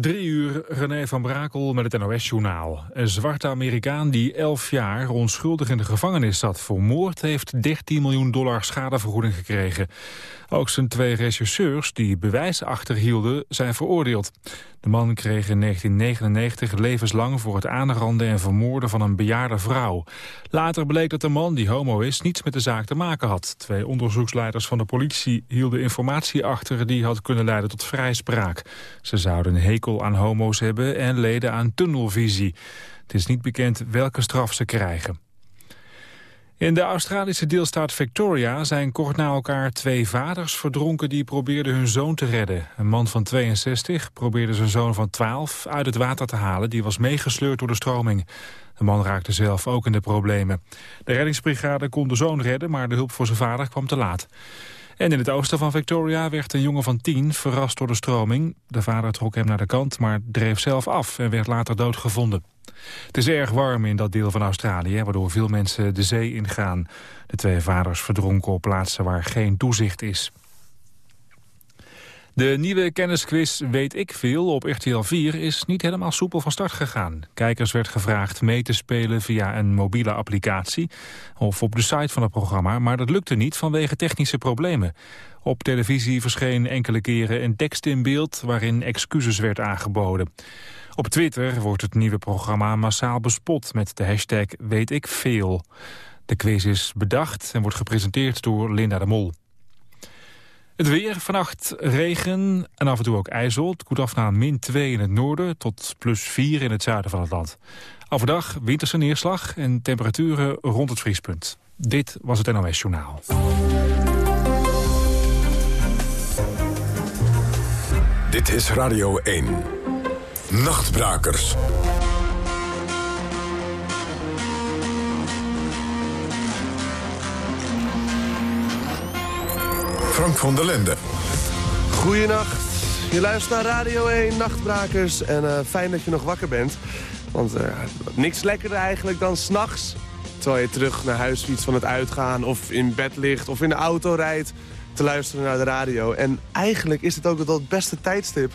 Drie uur, René van Brakel met het NOS-journaal. Een zwarte Amerikaan die elf jaar onschuldig in de gevangenis zat voor moord... heeft 13 miljoen dollar schadevergoeding gekregen. Ook zijn twee rechercheurs die bewijs achterhielden zijn veroordeeld. De man kreeg in 1999 levenslang voor het aanranden en vermoorden van een bejaarde vrouw. Later bleek dat de man, die homo is, niets met de zaak te maken had. Twee onderzoeksleiders van de politie hielden informatie achter... die had kunnen leiden tot vrijspraak. Ze zouden een hekel aan homo's hebben en leden aan tunnelvisie. Het is niet bekend welke straf ze krijgen. In de Australische deelstaat Victoria zijn kort na elkaar twee vaders verdronken die probeerden hun zoon te redden. Een man van 62 probeerde zijn zoon van 12 uit het water te halen. Die was meegesleurd door de stroming. De man raakte zelf ook in de problemen. De reddingsbrigade kon de zoon redden, maar de hulp voor zijn vader kwam te laat. En in het oosten van Victoria werd een jongen van tien verrast door de stroming. De vader trok hem naar de kant, maar dreef zelf af en werd later doodgevonden. Het is erg warm in dat deel van Australië, waardoor veel mensen de zee ingaan. De twee vaders verdronken op plaatsen waar geen toezicht is. De nieuwe kennisquiz Weet ik veel op RTL 4 is niet helemaal soepel van start gegaan. Kijkers werd gevraagd mee te spelen via een mobiele applicatie of op de site van het programma, maar dat lukte niet vanwege technische problemen. Op televisie verscheen enkele keren een tekst in beeld waarin excuses werd aangeboden. Op Twitter wordt het nieuwe programma massaal bespot met de hashtag Weet ik veel. De quiz is bedacht en wordt gepresenteerd door Linda de Mol. Het weer, vannacht regen en af en toe ook ijzel. Het koelt min 2 in het noorden tot plus 4 in het zuiden van het land. Overdag winterse neerslag en temperaturen rond het vriespunt. Dit was het NOS Journaal. Dit is Radio 1. Nachtbrakers. Frank van der Lende. Goedenacht. Je luistert naar Radio 1 Nachtbrakers. En uh, fijn dat je nog wakker bent. Want uh, niks lekkerder eigenlijk dan s'nachts. Terwijl je terug naar huis fietst van het uitgaan. Of in bed ligt. Of in de auto rijdt. Te luisteren naar de radio. En eigenlijk is het ook wel het beste tijdstip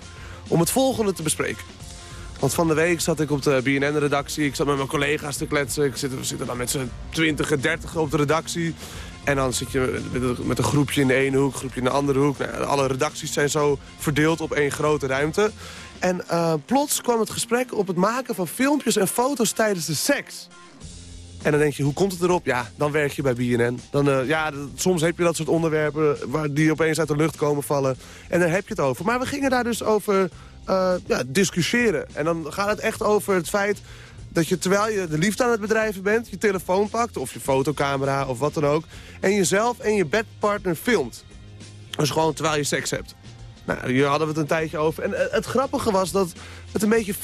om het volgende te bespreken. Want van de week zat ik op de BNN-redactie. Ik zat met mijn collega's te kletsen. Ik zit, we zitten dan met z'n 20 en 30 op de redactie. En dan zit je met een groepje in de ene hoek, groepje in de andere hoek. Nou, alle redacties zijn zo verdeeld op één grote ruimte. En uh, plots kwam het gesprek op het maken van filmpjes en foto's tijdens de seks. En dan denk je, hoe komt het erop? Ja, dan werk je bij BNN. Dan, uh, ja, soms heb je dat soort onderwerpen waar die opeens uit de lucht komen vallen. En daar heb je het over. Maar we gingen daar dus over uh, ja, discussiëren. En dan gaat het echt over het feit dat je terwijl je de liefde aan het bedrijven bent... je telefoon pakt of je fotocamera of wat dan ook... en jezelf en je bedpartner filmt. Dus gewoon terwijl je seks hebt. Nou, hier hadden we het een tijdje over. En het grappige was dat het een beetje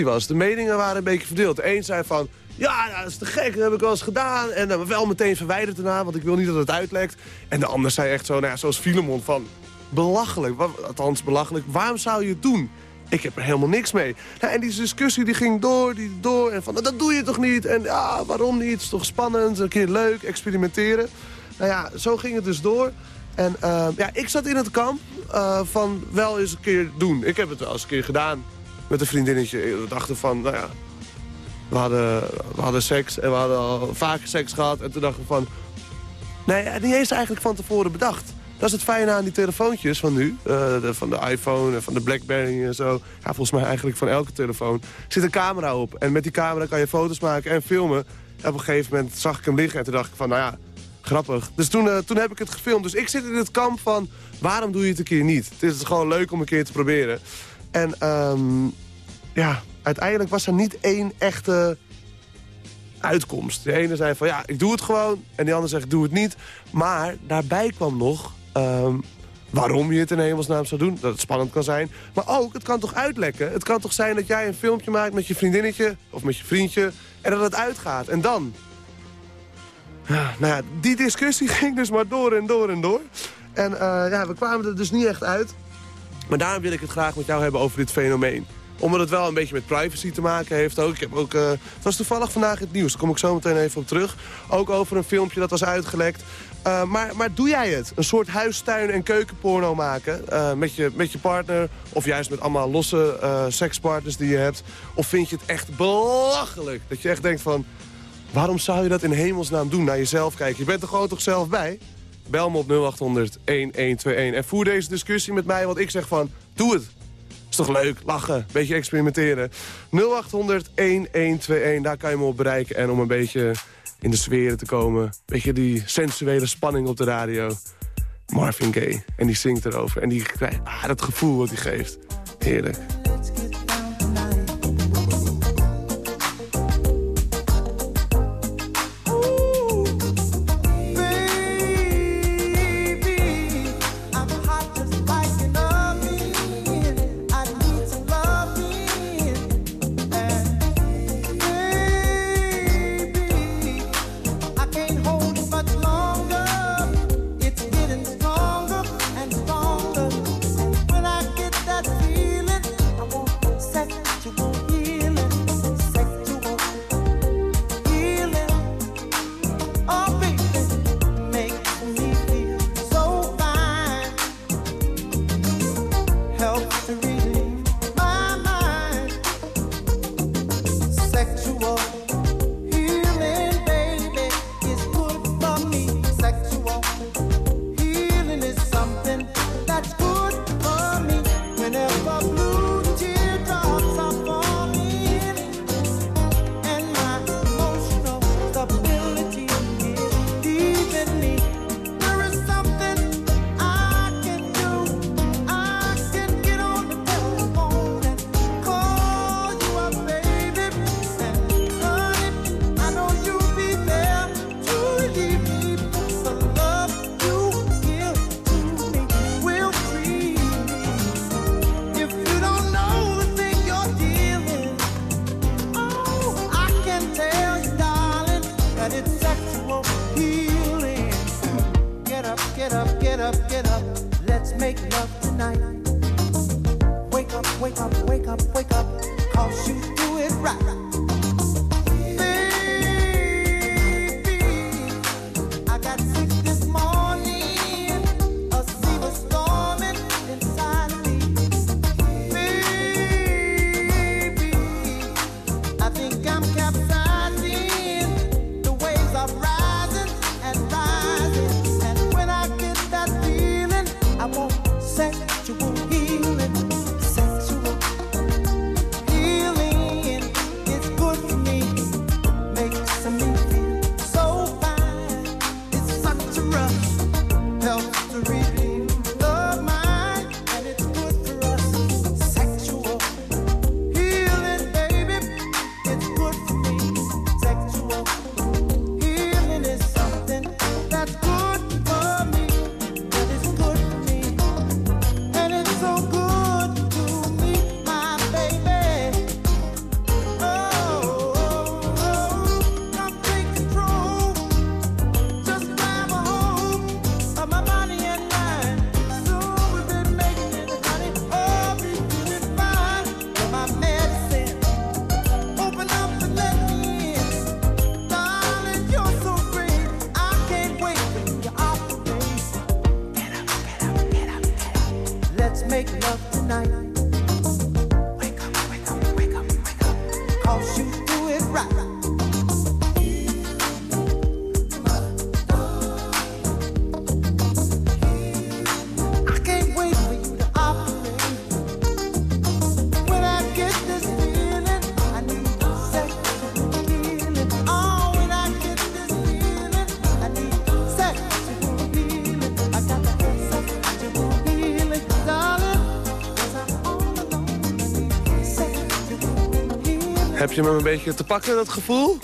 50-50 was. De meningen waren een beetje verdeeld. De een zei van, ja, dat is te gek, dat heb ik wel eens gedaan. En dan wel meteen verwijderd daarna, want ik wil niet dat het uitlekt. En de ander zei echt zo, nou ja, zoals Filemon, van belachelijk. Althans, belachelijk. Waarom zou je het doen? Ik heb er helemaal niks mee. Nou, en die discussie die ging door, die door. En van, dat doe je toch niet? En ja, waarom niet? Het is toch spannend, een keer leuk, experimenteren. Nou ja, zo ging het dus door. En uh, ja, ik zat in het kamp uh, van wel eens een keer doen. Ik heb het wel eens een keer gedaan met een vriendinnetje. We dachten van, nou ja, we hadden, we hadden seks en we hadden al vaker seks gehad. En toen dachten we van, nee, niet eens eigenlijk van tevoren bedacht. Dat is het fijne aan die telefoontjes van nu. Uh, de, van de iPhone en van de Blackberry en zo. Ja, volgens mij eigenlijk van elke telefoon. zit een camera op. En met die camera kan je foto's maken en filmen. En op een gegeven moment zag ik hem liggen en toen dacht ik van, nou ja, grappig. Dus toen, uh, toen heb ik het gefilmd. Dus ik zit in het kamp van, waarom doe je het een keer niet? Het is gewoon leuk om een keer te proberen. En um, ja, uiteindelijk was er niet één echte uitkomst. De ene zei van ja, ik doe het gewoon. En die ander zegt, doe het niet. Maar daarbij kwam nog um, waarom je het in hemelsnaam zou doen. Dat het spannend kan zijn. Maar ook, het kan toch uitlekken? Het kan toch zijn dat jij een filmpje maakt met je vriendinnetje... of met je vriendje, en dat het uitgaat. En dan? Ja, nou ja, die discussie ging dus maar door en door en door. En uh, ja, we kwamen er dus niet echt uit. Maar daarom wil ik het graag met jou hebben over dit fenomeen. Omdat het wel een beetje met privacy te maken heeft ook. Ik heb ook het was toevallig vandaag het nieuws, daar kom ik zo meteen even op terug. Ook over een filmpje dat was uitgelekt. Maar, maar doe jij het? Een soort huistuin- en keukenporno maken met, je, met je partner... of juist met allemaal losse sekspartners die je hebt? Of vind je het echt belachelijk dat je echt denkt van... Waarom zou je dat in hemelsnaam doen? Naar jezelf kijken. Je bent er gewoon toch zelf bij? Bel me op 0800 1121 en voer deze discussie met mij, want ik zeg van, doe het. Is toch leuk, lachen, beetje experimenteren. 0800 1121, daar kan je me op bereiken. En om een beetje in de sfeer te komen, een beetje die sensuele spanning op de radio. Marvin Gaye, en die zingt erover. En die krijgt ah, dat gevoel wat hij geeft. Heerlijk. Je me een beetje te pakken, dat gevoel?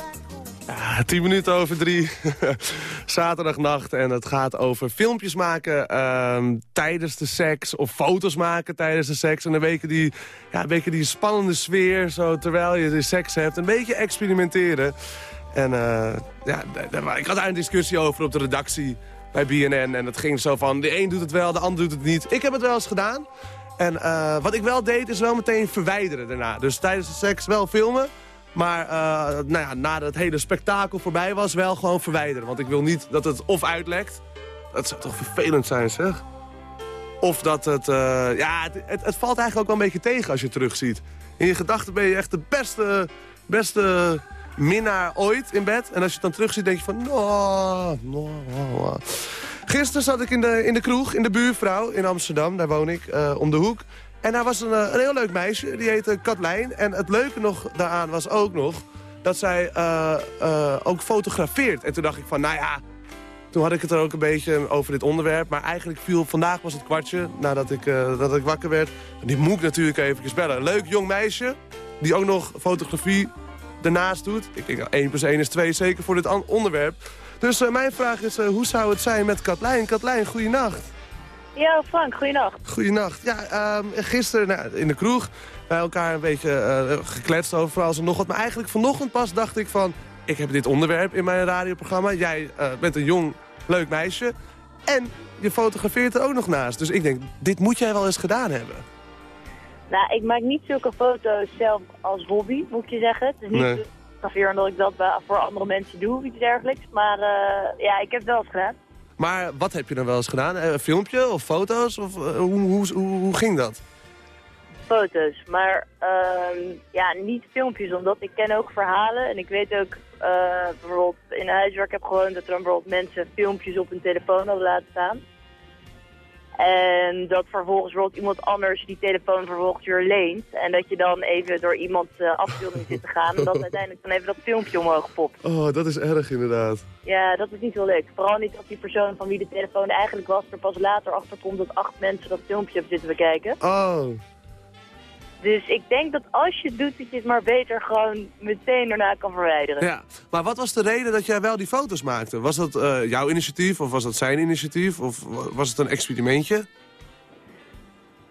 Ja, tien minuten over drie. Zaterdagnacht. En het gaat over filmpjes maken ehm, tijdens de seks. Of foto's maken tijdens de seks. En een beetje die, ja, die spannende sfeer. Zo, terwijl je de seks hebt. Een beetje experimenteren. En uh, ja, ik had daar een discussie over op de redactie bij BNN. En het ging zo van, de een doet het wel, de ander doet het niet. Ik heb het wel eens gedaan. En wat ik wel deed is wel meteen verwijderen daarna. Dus tijdens de seks wel filmen. Maar nou ja, nadat het hele spektakel voorbij was, wel gewoon verwijderen. Want ik wil niet dat het of uitlekt. Dat zou toch vervelend zijn, zeg. Of dat het... ja, het, het, valt eigenlijk ook wel een beetje tegen als je terugziet. In je gedachten ben je echt de beste, beste minnaar ooit in bed. En als je het dan terugziet, denk je van... No, no, no. Gisteren zat ik in de, in de kroeg, in de buurvrouw in Amsterdam. Daar woon ik, uh, om de hoek. En daar was een, eh, een heel leuk meisje, die heette Katlijn. En het leuke nog daaraan was ook nog dat zij uh, ook fotografeert. En toen dacht ik van, nou ja, toen had ik het er ook een beetje over dit onderwerp. Maar eigenlijk viel, vandaag was het kwartje, nadat ik, dat ik wakker werd. Die moet ik natuurlijk even bellen. Leuk jong meisje, die ook nog fotografie ernaast doet. Ik denk, 1 plus 1 is 2, zeker voor dit onderwerp. Dus uh, mijn vraag is, uh, hoe zou het zijn met Katlijn? Katlijn, goeienacht. Ja, Frank, goeienacht. Goeienacht. Ja, um, gisteren nou, in de kroeg bij elkaar een beetje uh, gekletst over alles en nog wat. Maar eigenlijk vanochtend pas dacht ik van... ik heb dit onderwerp in mijn radioprogramma. Jij bent een jong, leuk meisje. En je fotografeert er ook nog naast. Dus ik denk, dit moet jij wel eens gedaan hebben. Nou, ik maak niet zulke foto's zelf als hobby, moet ik je zeggen. Het is niet nee. Fotograferen dat ik dat voor andere mensen doe of iets dergelijks. Maar uh, ja, ik heb het wel eens gedaan. Maar wat heb je dan wel eens gedaan? Een filmpje of foto's? Of, hoe, hoe, hoe, hoe, ging dat? Foto's, maar uh, ja, niet filmpjes, omdat ik ken ook verhalen. En ik weet ook uh, bijvoorbeeld in huiswerk heb gewoon dat er dan bijvoorbeeld mensen filmpjes op hun telefoon hadden laten staan. En dat vervolgens bijvoorbeeld iemand anders die telefoon vervolgens weer leent. En dat je dan even door iemand uh, afbeelding zit te gaan. En dat uiteindelijk dan even dat filmpje omhoog popt. Oh, dat is erg inderdaad. Ja, dat is niet heel leuk. Vooral niet als die persoon van wie de telefoon eigenlijk was... er pas later achter komt dat acht mensen dat filmpje hebben zitten bekijken. Oh. Dus ik denk dat als je het doet, dat je het maar beter gewoon meteen daarna kan verwijderen. Ja, maar wat was de reden dat jij wel die foto's maakte? Was dat uh, jouw initiatief of was dat zijn initiatief? Of was het een experimentje?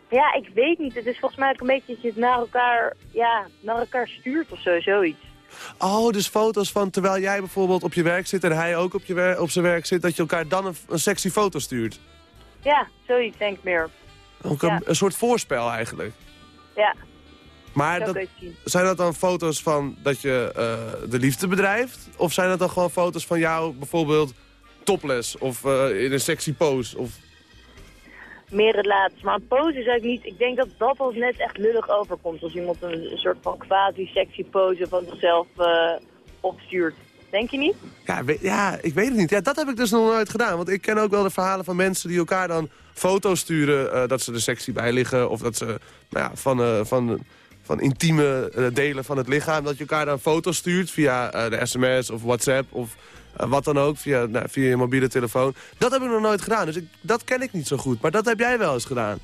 Ja, ik weet niet. Het is volgens mij ook een beetje dat je het naar elkaar, ja, naar elkaar stuurt of zo, zoiets. Oh, dus foto's van terwijl jij bijvoorbeeld op je werk zit en hij ook op, je op zijn werk zit... dat je elkaar dan een, een sexy foto stuurt? Ja, zoiets denk ik meer. Ook een, een soort voorspel eigenlijk? Ja. Maar dat, zijn dat dan foto's van dat je uh, de liefde bedrijft? Of zijn dat dan gewoon foto's van jou bijvoorbeeld topless of uh, in een sexy pose? Of... Meer het laatste. Maar een pose is eigenlijk niet... Ik denk dat dat als net echt lullig overkomt. Als iemand een, soort van quasi-sexy pose van zichzelf uh, opstuurt. Denk je niet? Ja, ja, ik weet het niet. Ja, dat heb ik dus nog nooit gedaan. Want ik ken ook wel de verhalen van mensen die elkaar dan foto's sturen... Uh, dat ze er sexy bij liggen. Of dat ze nou ja, van, uh, van, van intieme uh, delen van het lichaam... dat je elkaar dan foto's stuurt via de sms of WhatsApp... of wat dan ook, via, nou, via je mobiele telefoon. Dat heb ik nog nooit gedaan. Dus ik, dat ken ik niet zo goed. Maar dat heb jij wel eens gedaan.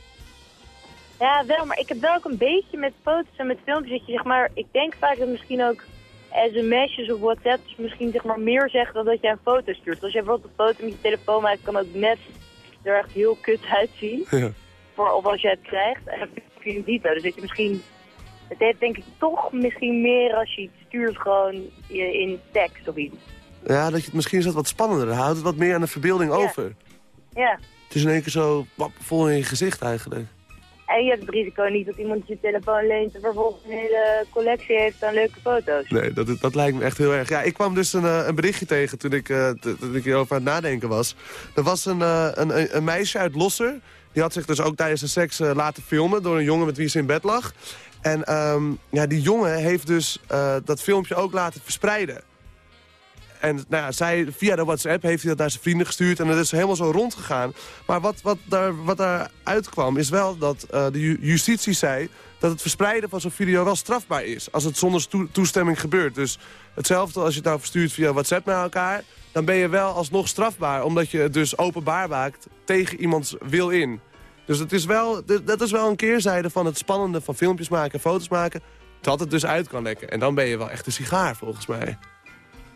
Ja, wel. Maar ik heb wel ook een beetje met foto's en met filmpjes... dat je zeg maar... Ik denk vaak dat misschien ook sms'jes of WhatsApp misschien zeg maar meer zeggen dan dat jij een foto stuurt. Als je bijvoorbeeld een foto met je telefoon maakt, kan ook net er echt heel kut uitzien. Ja. Voor, of als je het krijgt. En je het niet Dus dat je misschien... Het heeft denk ik toch misschien meer als je iets stuurt gewoon in tekst of iets. Ja, dat je het misschien is dat wat spannender. Houdt het wat meer aan de verbeelding over. Ja. Het is in één keer zo vol in je gezicht eigenlijk. En je hebt het risico niet dat iemand je telefoon leent en vervolgens een hele collectie heeft aan leuke foto's. Nee, dat, dat lijkt me echt heel erg. Ja, ik kwam dus een, eh, een berichtje tegen toen ik, uh, toen ik hierover aan het nadenken was. Er was een, uh, een, een meisje uit Losser. Die had zich dus ook tijdens de seks laten filmen door een jongen met wie ze in bed lag. En um, ja, die jongen heeft dus dat filmpje ook laten verspreiden. En nou ja, zij, via de WhatsApp heeft hij dat naar zijn vrienden gestuurd. En dat is helemaal zo rondgegaan. Maar wat, wat, daar, wat uitkwam is wel dat uh, de justitie zei... dat het verspreiden van zo'n video wel strafbaar is. Als het zonder toestemming gebeurt. Dus hetzelfde als je het nou verstuurt via WhatsApp naar elkaar... dan ben je wel alsnog strafbaar. Omdat je het dus openbaar maakt tegen iemands wil in. Dus het is wel, dat is wel een keerzijde van het spannende van filmpjes maken en foto's maken... dat het dus uit kan lekken. En dan ben je wel echt een sigaar volgens mij.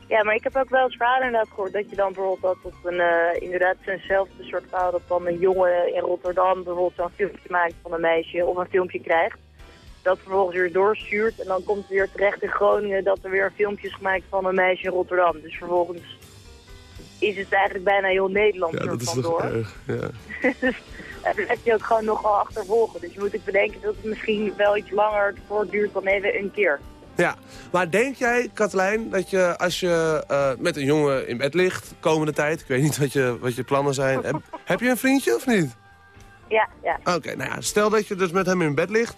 Ja, maar ik heb ook wel eens verhalen inderdaad gehoord dat je dan bijvoorbeeld dat op een, uh, inderdaad zo'nzelfde soort verhaal dat dan een jongen in Rotterdam bijvoorbeeld zo'n filmpje maakt van een meisje of een filmpje krijgt. Dat vervolgens weer doorstuurt en dan komt het weer terecht in Groningen dat er weer filmpjes gemaakt van een meisje in Rotterdam. Dus vervolgens is het eigenlijk bijna heel Nederland ja, dat is van door. Erg, ja. En dan heb je ook gewoon nogal achtervolgen. Dus je moet ook bedenken dat het misschien wel iets langer voortduurt dan even een keer. Ja, maar denk jij, Katlijn, dat je als je uh, met een jongen in bed ligt, komende tijd, ik weet niet wat je, wat je plannen zijn, heb, heb je een vriendje of niet? Ja, ja. Oké, nou ja, stel dat je dus met hem in bed ligt,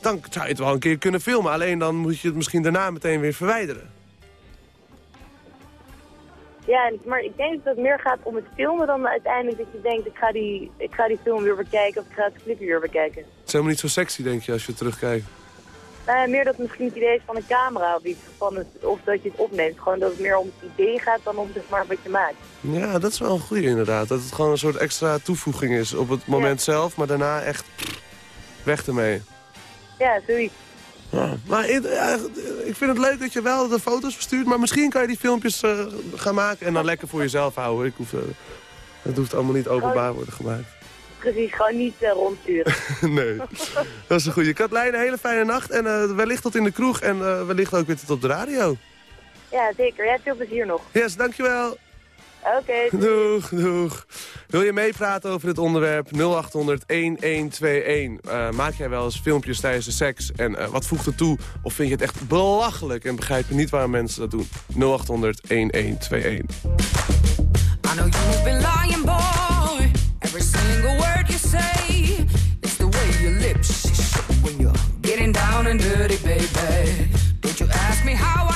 dan zou je het wel een keer kunnen filmen. Alleen dan moet je het misschien daarna meteen weer verwijderen. Ja, maar ik denk dat het meer gaat om het filmen dan uiteindelijk dat je denkt, ik ga die, ik ga die film weer bekijken of ik ga het clip weer bekijken. Het is helemaal niet zo sexy, denk je, als je terugkijkt. Nou, meer dat misschien het idee is van een camera of iets, van het, of dat je het opneemt. Gewoon dat het meer om het idee gaat dan om zeg maar, wat je maakt. Ja, dat is wel een goede inderdaad. Dat het gewoon een soort extra toevoeging is op het moment zelf, maar daarna echt weg ermee. Ja, zoiets. maar ik, ik vind het leuk dat je wel de foto's verstuurt, maar misschien kan je die filmpjes uh, gaan maken en dan lekker voor jezelf houden. Ik hoef, uh, het hoeft allemaal niet openbaar worden gemaakt. Precies, gewoon niet uh, rondsturen. nee, dat is een goede. Katlijn, een hele fijne nacht en wellicht tot in de kroeg en wellicht ook weer tot op de radio. Ja, zeker. Ja, veel plezier nog. Yes, dankjewel. Oké. Okay, doeg, doeg. Wil je meepraten over dit onderwerp? 0800-1121. Uh, maak jij wel eens filmpjes tijdens de seks? En uh, wat voegt het toe? Of vind je het echt belachelijk en begrijp je niet waarom mensen dat doen? 0800-1121. And dirty, baby. Don't you ask me how I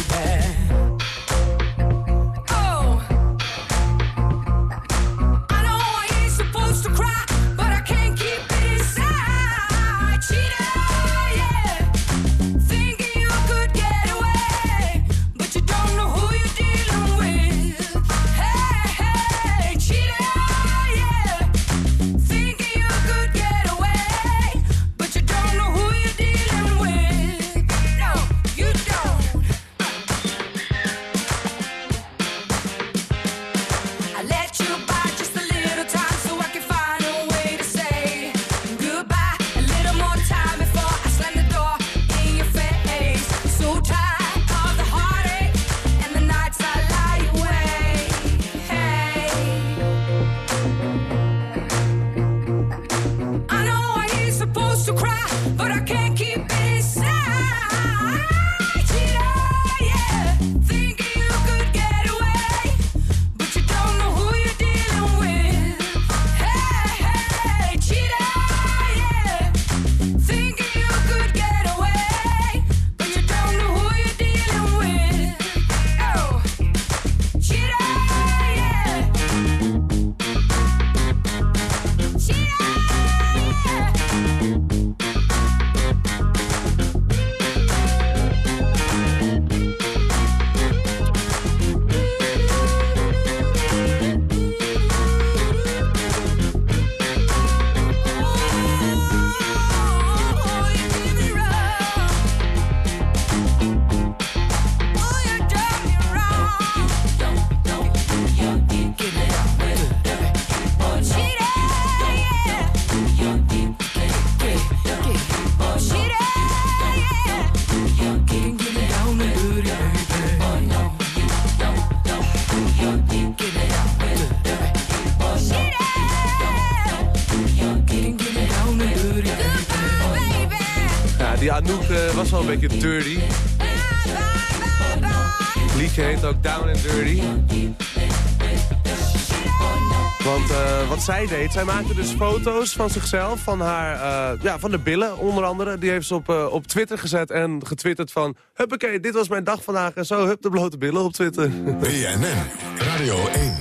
Wat zij deed, zij maakte dus foto's van zichzelf, van, haar, uh, ja, van de billen onder andere. Die heeft ze op, uh, op Twitter gezet en getwitterd van... Huppakee, dit was mijn dag vandaag en zo, hup de blote billen op Twitter. BNN, Radio 1.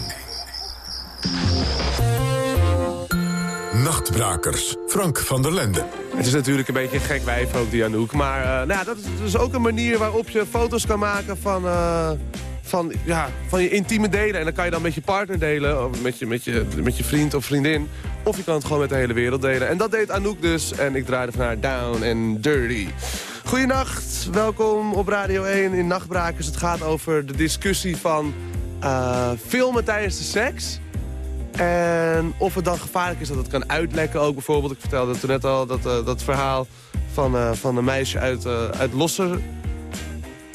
Nachtbrakers, Frank van der Lende. Het is natuurlijk een beetje een gek wijf ook, die Anouk. Maar nou ja, dat is dus ook een manier waarop je foto's kan maken van van, ja, van je intieme delen. En dan kan je dan met je partner delen, of met je, met, je, met je vriend of vriendin. Of je kan het gewoon met de hele wereld delen. En dat deed Anouk dus. En ik draaide van haar Down and Dirty. Goedenacht, welkom op Radio 1 in Nachtbrakers. Het gaat over de discussie van uh, filmen tijdens de seks. En of het dan gevaarlijk is dat het kan uitlekken ook bijvoorbeeld. Ik vertelde toen net al dat, uh, dat verhaal van, uh, van een meisje uit, uit Losser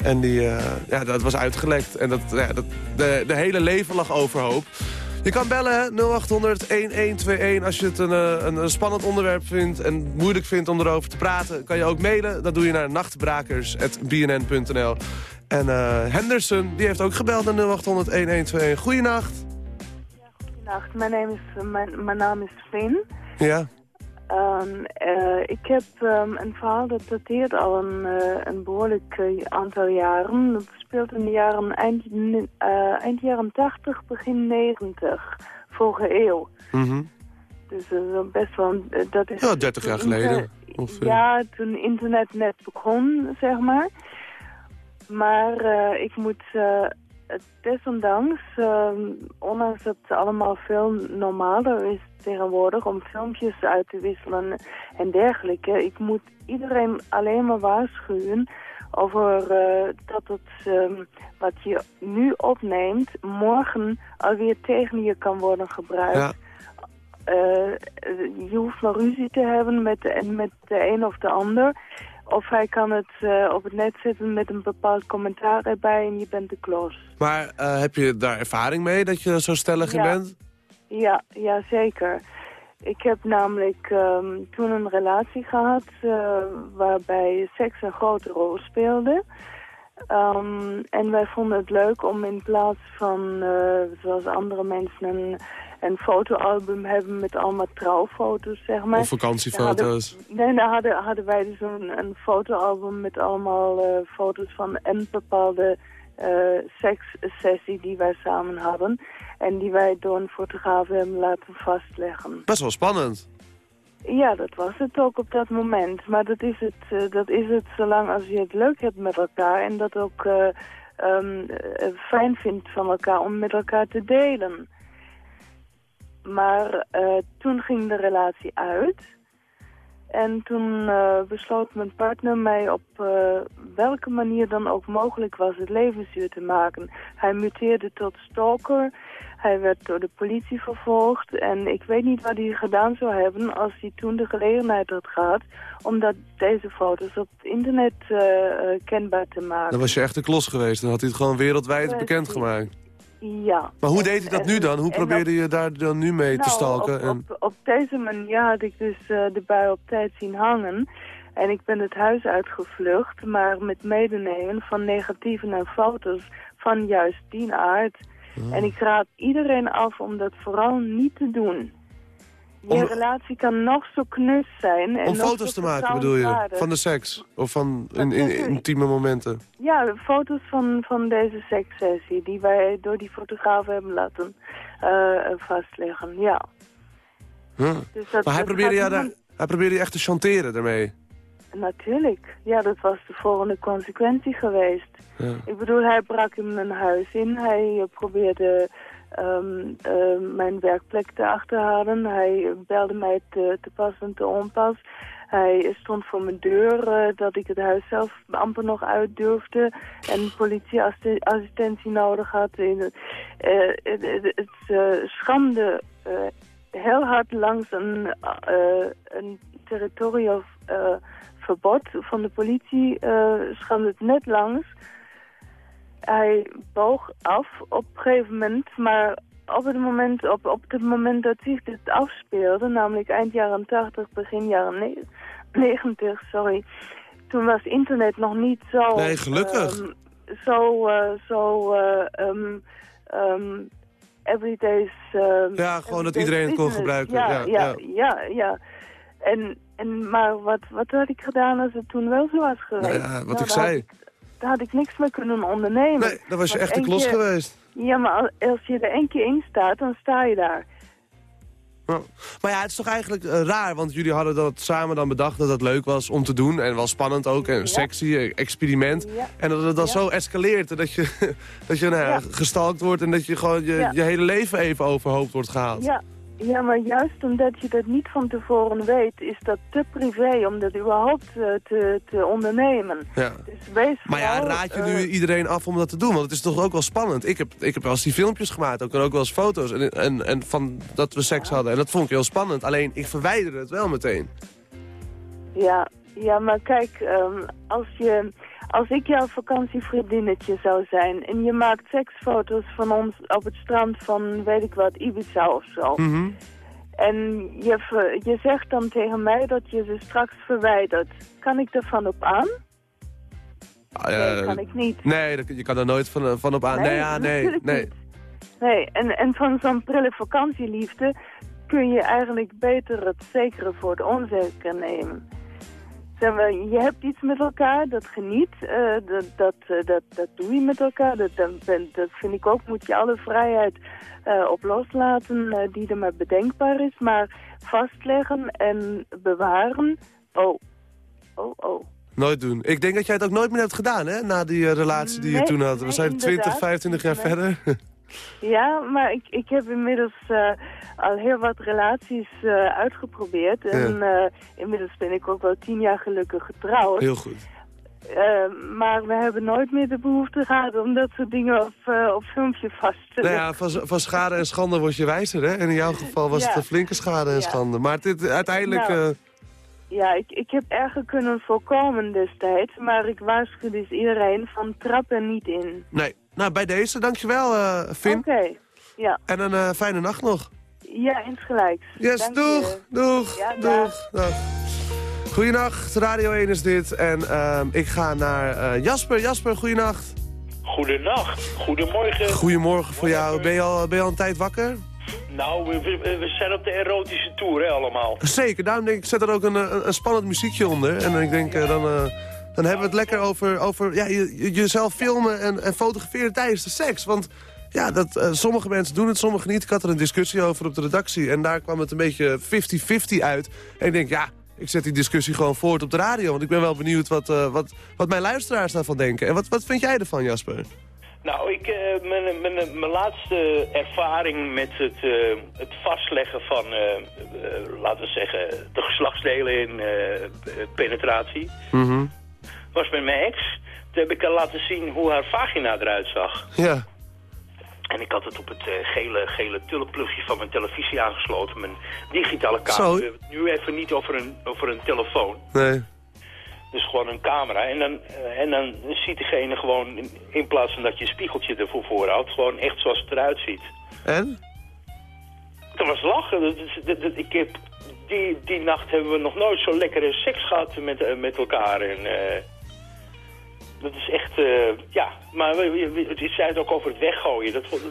en die, uh, ja, dat was uitgelekt. En dat, ja, dat, de, de hele leven lag overhoop. Je kan bellen, 0800-1121, als je het een, eh, een, een, spannend onderwerp vindt... en moeilijk vindt om erover te praten. Kan je ook mailen, dat doe je naar nachtbrakers.bnn.nl. En uh, Henderson, die heeft ook gebeld naar 0800-1121. Goeienacht. Ja, goedenacht. Mijn naam is, mijn, mijn naam is Finn. Ja. Um, uh, ik heb um, een verhaal dat dateert al een, uh, een behoorlijk uh, aantal jaren. Dat speelt in de jaren eind, eind jaren 80, begin 90, vorige eeuw. Mm -hmm. Dus best wel... dat is ja, 30 jaar geleden. Of, ja, toen internet net begon, zeg maar. Maar ik moet desondanks, ondanks dat het allemaal veel normaler is tegenwoordig om filmpjes uit te wisselen en dergelijke. Ik moet iedereen alleen maar waarschuwen over uh, dat het um, wat je nu opneemt morgen alweer tegen je kan worden gebruikt. Ja. Uh, je hoeft maar ruzie te hebben met de, met de een of de ander. Of hij kan het uh, op het net zetten met een bepaald commentaar erbij en je bent de klos. Maar heb je daar ervaring mee dat je zo stellig in bent? Ja, ja, zeker. Ik heb namelijk um, toen een relatie gehad uh, waarbij seks een grote rol speelde. Um, en wij vonden het leuk om in plaats van, zoals andere mensen, een, een fotoalbum hebben met allemaal trouwfoto's, zeg maar. Of vakantiefoto's. Hadden, nee, dan hadden, hadden wij dus een, een fotoalbum met allemaal uh, foto's van een bepaalde sekssessie die wij samen hadden. En die wij door een fotograaf hebben laten vastleggen. Best wel spannend. Ja, dat was het ook op dat moment. Maar dat is het, uh, dat is het zolang als je het leuk hebt met elkaar... en dat ook um, fijn vindt van elkaar om met elkaar te delen. Maar toen ging de relatie uit... En toen uh, besloot mijn partner mij op uh, welke manier dan ook mogelijk was het leven zuur te maken. Hij muteerde tot stalker. Hij werd door de politie vervolgd. En ik weet niet wat hij gedaan zou hebben als hij toen de gelegenheid had gehad... om dat, deze foto's op het internet uh, kenbaar te maken. Dan was je echt een klos geweest. Dan had hij het gewoon wereldwijd bekendgemaakt. Ja. Maar hoe deed hij dat nu dan? Hoe probeerde je daar dan nu mee nou, te stalken? Op, op, op, deze manier had ik dus uh, de bui op tijd zien hangen. En ik ben het huis uitgevlucht, maar met medenemen van negatieven en foto's van juist die aard. Oh. En ik raad iedereen af om dat vooral niet te doen. Je om, relatie kan nog zo knus zijn. En om foto's te maken bedoel je? Van de seks? Of van in, in, in, intieme momenten? Ja, foto's van, van deze sekssessie. Die wij door die fotograaf hebben laten uh, vastleggen. Ja. Huh. Dus dat, maar hij probeerde, ja, daar, hij probeerde echt te chanteren daarmee? Natuurlijk. Ja, dat was de volgende consequentie geweest. Ja. Ik bedoel, hij brak in mijn huis in. Hij uh, probeerde um, uh, mijn werkplek te achterhalen. Hij belde mij te, pas en te onpas. Hij stond voor mijn deur uh, dat ik het huis zelf amper nog uit durfde. En politieassistentie nodig had. Het, het, het schamde heel hard langs een, een territorium verbod van de politie uh, schamde het net langs. Hij boog af op een gegeven moment, maar op het moment, op, op het moment dat zich dit afspeelde, namelijk eind jaren 80, begin jaren 90, sorry, toen was internet nog niet zo... Nee, gelukkig. Um, zo, uh, zo uh, um, um, everyday's... ehm, Ja, gewoon dat iedereen het kon gebruiken. Ja, Ja, ja, ja. ja, ja. En, en, maar wat, wat had ik gedaan als het toen wel zo was geweest? Nou ja, wat Nou, ik zei. Daar had ik niks meer kunnen ondernemen. Nee, dan was je echt één klos keer- geweest. Ja, maar al- als je er één keer in staat, dan sta je daar. Maar ja, het is toch eigenlijk eh, raar, want jullie hadden dat samen dan bedacht dat het leuk was om te doen. En wel spannend ook, en Ja. sexy, eh, experiment. Ja. En dat het dan Ja. zo escaleert, dat je, dat je nou gestalkt wordt en dat je gewoon je, je hele leven even overhoop wordt gehaald. Ja, ja, maar juist omdat je dat niet van tevoren weet, is dat te privé om dat überhaupt eh, te, te ondernemen. Ja. Dus wees Maar ja, raad je eh, nu iedereen af om dat te doen? Want het is toch ook wel spannend. Ik heb, ik heb wel eens die filmpjes gemaakt, ook, en ook wel eens foto's. En, en, en van dat we seks hadden. En dat vond ik heel spannend. Alleen, ik verwijderde het wel meteen. Ja, ja, maar kijk, ehm, als, je, als ik jouw vakantievriendinnetje zou zijn en je maakt seksfoto's van ons op het strand van, weet ik wat, Ibiza of zo. Mhm. En je, je zegt dan tegen mij dat je ze straks verwijdert. Kan ik er van op aan? Ah, Nee, kan ik niet. Nee, je kan er nooit van, van op aan. Nee, ja, nee, natuurlijk nee. niet. Nee, en, en van zo'n prille vakantieliefde kun je eigenlijk beter het zekere voor het onzekere nemen. Zeg maar, je hebt iets met elkaar, dat geniet, eh, dat, dat, eh, dat, dat doe je met elkaar. Dat, dat, vind ik ook, moet je alle vrijheid eh, op loslaten die er maar bedenkbaar is. Maar vastleggen en bewaren, oh, oh, oh. Nooit doen. Ik denk dat jij het ook nooit meer hebt gedaan, hè? Na die relatie die je toen had. We nee, zijn 20, inderdaad. 25 jaar Nee. verder. Ja, maar ik, ik heb inmiddels eh, al heel wat relaties eh, uitgeprobeerd. En eh, inmiddels ben ik ook wel tien jaar gelukkig getrouwd. Heel goed. Maar we hebben nooit meer de behoefte gehad om dat soort dingen op, op filmpje vast te Nou ja, van, van schade en schande word je wijzer, hè? En in jouw geval was Ja. het een flinke schade en Ja. schande. Maar dit, uiteindelijk... Nou. Ja, ik, ik heb erger kunnen voorkomen destijds. Maar ik waarschuw dus iedereen van trap er niet in. nee. Nou, bij deze, dankjewel, eh Finn. Oké, ja. En een eh, fijne nacht nog. Ja, insgelijks. Yes, Dank doeg, je. doeg, Ja, doeg. dag. Goedenacht, Radio 1 is dit. En ehm, ik ga naar eh, Jasper. Jasper, goedenacht. Goedenacht, goedemorgen. Goedemorgen voor jou. Ben je al, ben je al een tijd wakker? Nou, we, we, we zijn op de erotische tour, hè, allemaal. Zeker, daarom denk ik, ik zet er ook een, een, een spannend muziekje onder. En ik denk, dan, eh, dan hebben we het lekker over, over ja, je, je- jezelf filmen en, en fotograferen tijdens de seks. Want ja, dat, eh, sommige mensen doen het, sommige niet. Ik had er een discussie over op de redactie en daar kwam het een beetje 50-50 uit. En ik denk, ja, ik zet die discussie gewoon voort op de radio. Want ik ben wel benieuwd wat, eh, wat, wat mijn luisteraars daarvan denken. En wat, wat vind jij ervan, Jasper? Nou, ik, eh, mijn, mijn, mijn laatste ervaring met het, het vastleggen van, laten we zeggen, de geslachtsdelen in penetratie, was met mijn ex. Toen heb ik haar laten zien hoe haar vagina eruit zag. Ja, En ik had het op het eh, gele, gele tulpenplugje van mijn televisie aangesloten, mijn digitale camera. Zo. We hebben het nu even niet over een, over een telefoon. nee. Dus gewoon een camera. En dan, eh, en dan ziet degene gewoon, in, in plaats van dat je een spiegeltje ervoor voorhoudt, gewoon echt zoals het eruit ziet. En? Dat was lachen. Dat, is- dat, dat- ik heb, die, die nacht hebben we nog nooit zo lekkere seks gehad met, eh, met elkaar. En, dat is echt, eh, ja. Maar het zei het ook over het weggooien. Dat vond,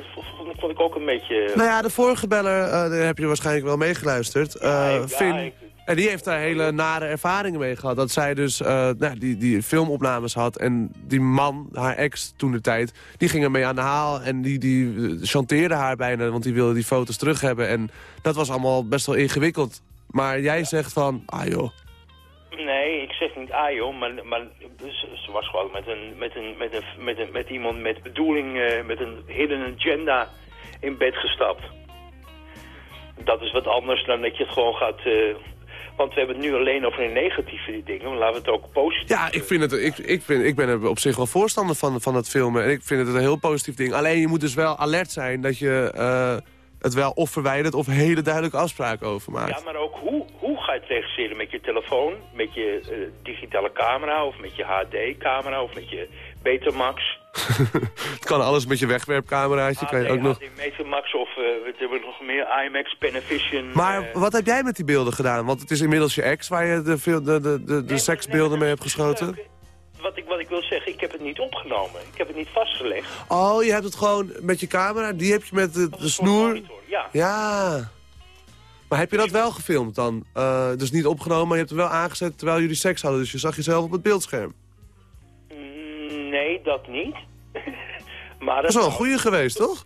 dat vond, ik ook een beetje... Nou ja, de vorige beller, eh, daar heb je waarschijnlijk wel meegeluisterd. Eh Ja, Finn, ja, ik- en die heeft daar hele nare ervaringen mee gehad. Dat zij dus eh, nou, die, die filmopnames had. En die man, haar ex toen de tijd, die ging ermee aan de haal. En die, die eh, chanteerde haar bijna, want die wilde die foto's terug hebben. En dat was allemaal best wel ingewikkeld. Maar jij zegt van, ah joh, Nee, ik zeg niet joh, maar, maar ze, was gewoon met, een, met, een, met, een, met, een, met iemand met bedoeling, eh, met een hidden agenda in bed gestapt. Dat is wat anders dan dat je het gewoon gaat... eh, want we hebben het nu alleen over de negatieve dingen, maar laten we het ook positief... Ja, ik, vind het, ik, ik, vind, ik ben er op zich wel voorstander van, van het filmen. En ik vind het een heel positief ding. Alleen je moet dus wel alert zijn dat je eh, het wel of verwijdert... of hele duidelijke afspraken over maakt. Ja, maar ook hoe, hoe ga je het regisseren? Met je telefoon, met je eh, digitale camera of met je HD-camera of met je Betamax? Het kan alles met je wegwerpcameraatje. Kan je ook nog... Betamax of eh wat hebben we nog meer? IMAX, Panavision. Maar eh, wat heb jij met die beelden gedaan? Want het is inmiddels je ex waar je de, veel- de, de, de, de Nee, seksbeelden nee, mee hebt geschoten. Wat, ik, wat ik wil zeggen, ik heb het niet opgenomen. Ik heb het niet vastgelegd. Oh, je hebt het gewoon met je camera, die heb je met de, snoer. monitor, Ja. Ja. Maar heb je dat wel gefilmd dan? Eh, dus niet opgenomen, maar je hebt het wel aangezet terwijl jullie seks hadden. Dus je zag jezelf op het beeldscherm. Mm, Nee, dat niet. maar Dat is wel een goeie geweest, toch?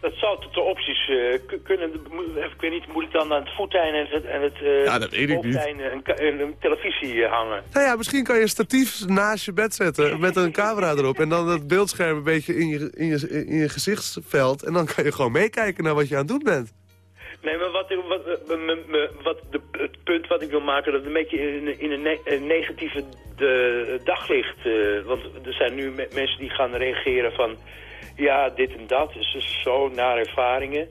Dat zou tot de opties eh, ku- kunnen. Moet- Ik weet niet, moet ik dan aan het voeteinde en het, en het eh, Ja, dat weet ik niet. een, een, een televisie hangen? Nou ja, misschien kan je een statief naast je bed zetten met een camera erop. En dan het beeldscherm een beetje in je, in je, in je gezichtsveld. En dan kan je gewoon meekijken naar wat je aan het doen bent. Nee, maar wat, wat, eh, wat de, het punt wat ik wil maken, dat een beetje in, in een ne- een negatieve de, daglicht. eh, want er zijn nu me- mensen die gaan reageren van, ja, dit en dat, dus zo naar ervaringen.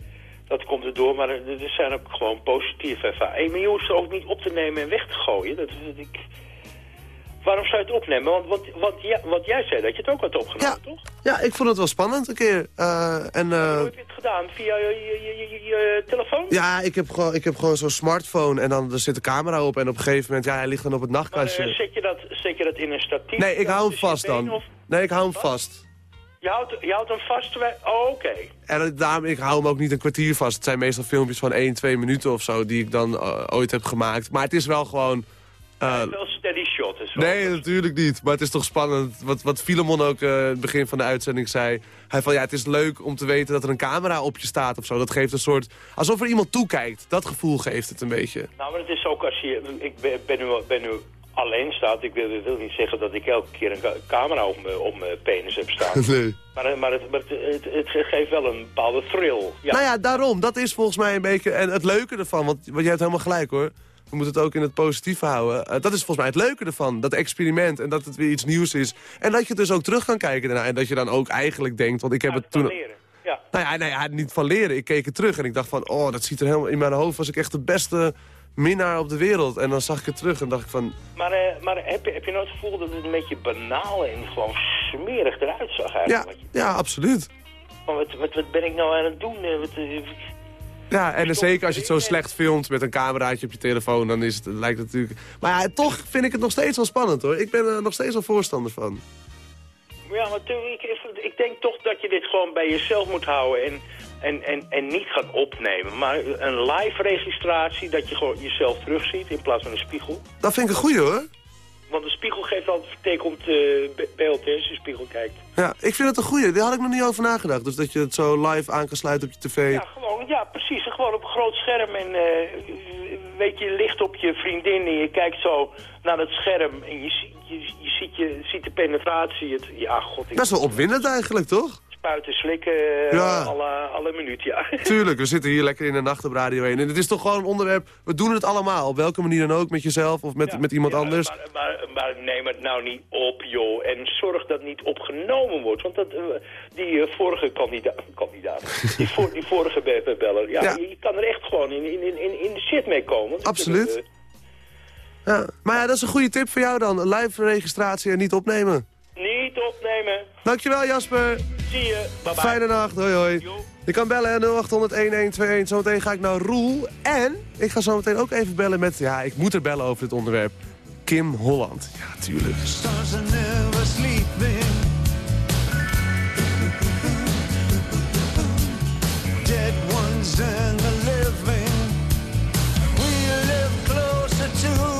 Dat komt erdoor, maar er, er zijn ook gewoon positieve ervaringen. Maar je hoeft ze ook niet op te nemen en weg te gooien. Dat, dat ik, waarom zou je het opnemen? Want, want, want, ja, want jij zei dat je het ook had opgenomen, Ja. toch? Ja, ik vond het wel spannend een keer. Eh, en, eh, Hoe heb je het gedaan? Via je, je, je, telefoon? ja, ik heb gewoon, ik heb gewoon zo'n smartphone en dan er zit de camera op. En op een gegeven moment, ja, hij ligt dan op het Maar, nachtkastje. eh, zet, je dat, zet je dat in een statief? Nee, ik hou hem je vast dan. of- Nee, ik hou hem vast. Je houdt, je houdt hem vast. Oh, oké. En daarom, ik hou hem ook niet een kwartier vast. Het zijn meestal filmpjes van 1, 2 minuten of zo die ik dan eh, ooit heb gemaakt. Maar het is wel gewoon... eh, Wel steady shot zo. nee, natuurlijk niet. Maar het is toch spannend. Wat, wat Filemon ook in het begin van de uitzending zei. Hij van, ja, het is leuk om te weten dat er een camera op je staat of zo. Dat geeft een soort... Alsof er iemand toekijkt. Dat gevoel geeft het een beetje. Nou, maar het is ook als je... Ik ben, nu, ben nu alleen staat. Ik wil, wil niet zeggen dat ik elke keer een ca- camera op mijn penis heb staan. Nee. maar maar, het, maar het, het, het geeft wel een bepaalde thrill. Ja. Nou ja, daarom. Dat is volgens mij een beetje... En het leuke ervan, want, want jij hebt helemaal gelijk hoor. We moeten het ook in het positieve houden. Eh, dat is volgens mij het leuke ervan. Dat experiment en dat het weer iets nieuws is. En dat je dus ook terug kan kijken daarna. En dat je dan ook eigenlijk denkt... Want ik heb Ja, het toen... van leren. Ja. Nou ja, nee, ja, niet van leren. Ik keek het terug en ik dacht van... Oh, dat ziet er helemaal... In mijn hoofd was ik echt de beste minnaar op de wereld. En dan zag ik het terug en dacht ik van... Maar, eh, maar heb, je, heb je nooit het gevoel dat het een beetje banaal en gewoon smerig eruit zag eigenlijk? Ja, ja absoluut. wat, wat, wat ben ik nou aan het doen? Wat, eh, Ja, en zeker als je het zo slecht filmt met een cameraatje op je telefoon... dan is het, lijkt het natuurlijk... Maar ja, toch vind ik het nog steeds wel spannend hoor. Ik ben er nog steeds wel voorstander van. Ja, maar ik, ik denk toch dat je dit gewoon bij jezelf moet houden en, en, en, en niet gaan opnemen. Maar een live registratie, dat je gewoon jezelf terugziet in plaats van een spiegel. Dat vind ik een goeie hoor. Want een spiegel geeft altijd vertekend be- beeld hè, als je de spiegel kijkt. Ja, ik vind het een goeie. Daar had ik nog niet over nagedacht. Dus dat je het zo live aan kan sluiten op je tv. Ja, gewoon, ja, precies. Gewoon op een groot scherm en eh, weet je, ligt op je vriendin en je kijkt zo naar het scherm en je, ziet- je, je, ziet, je ziet de penetratie. Het, ja, god, ik Dat is wel opwindend eigenlijk, toch? Spuiten, slikken, eh, Ja. alle, alle minuut, ja. Tuurlijk, we zitten hier lekker in de nacht op Radio 1. En het is toch gewoon een onderwerp, we doen het allemaal. Op welke manier dan ook, met jezelf of met, Ja, met iemand ja, anders. Maar, maar, maar neem het nou niet op, joh. En zorg dat niet opgenomen wordt. Want dat, eh, die eh, vorige kandida kandidaat, die, voor, die vorige be- be- beller, ja. Je, kan er echt gewoon in, in, in, in de shit mee komen. Absoluut. Ja. Maar ja, dat is een goede tip voor jou dan. Live registratie en niet opnemen. Niet opnemen. Dankjewel Jasper. Zie je. Bye bye. Fijne nacht. Hoi hoi. Jo. Je kan bellen hè, 0800-1121. Zometeen ga ik naar Roel. En ik ga zometeen ook even bellen met... Ja, ik moet er bellen over dit onderwerp. Kim Holland. Ja, tuurlijk. Stars are never sleeping. Dead ones and the living. We live closer to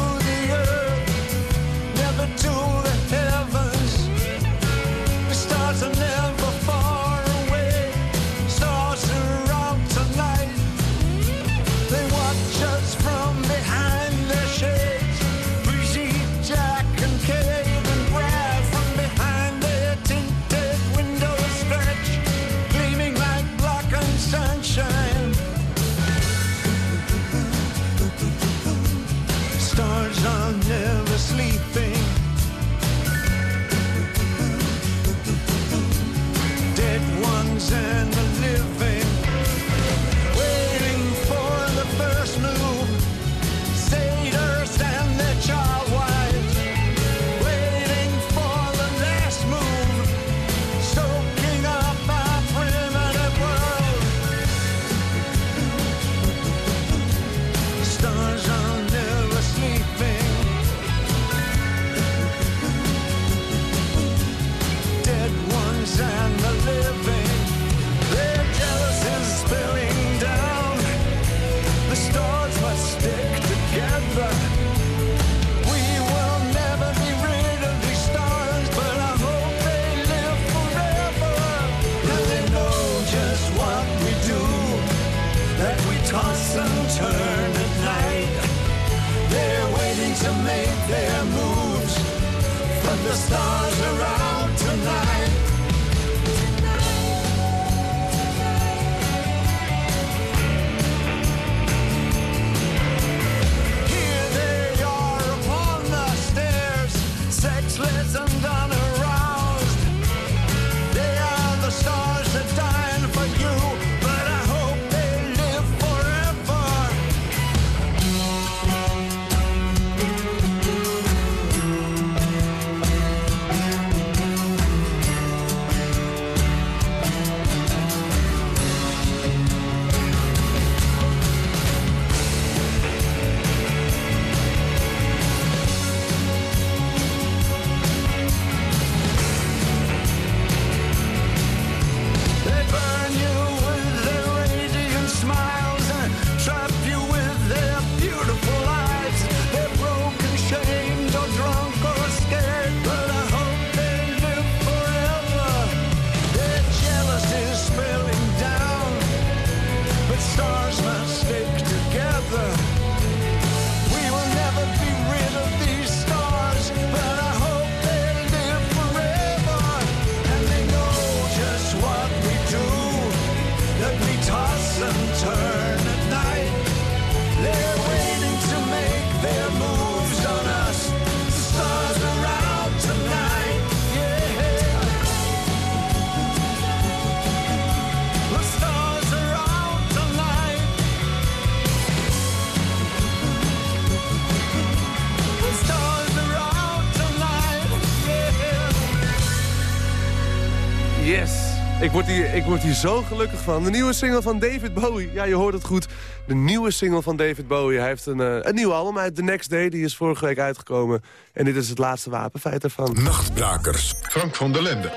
Ik word, hier, zo gelukkig van. De nieuwe single van David Bowie. Ja, je hoort het goed. De nieuwe single van David Bowie. Hij heeft een, eh, een nieuw album uit The Next Day. Die is vorige week uitgekomen. En dit is het laatste wapenfeit ervan. Nachtbrakers. Frank van der Lende.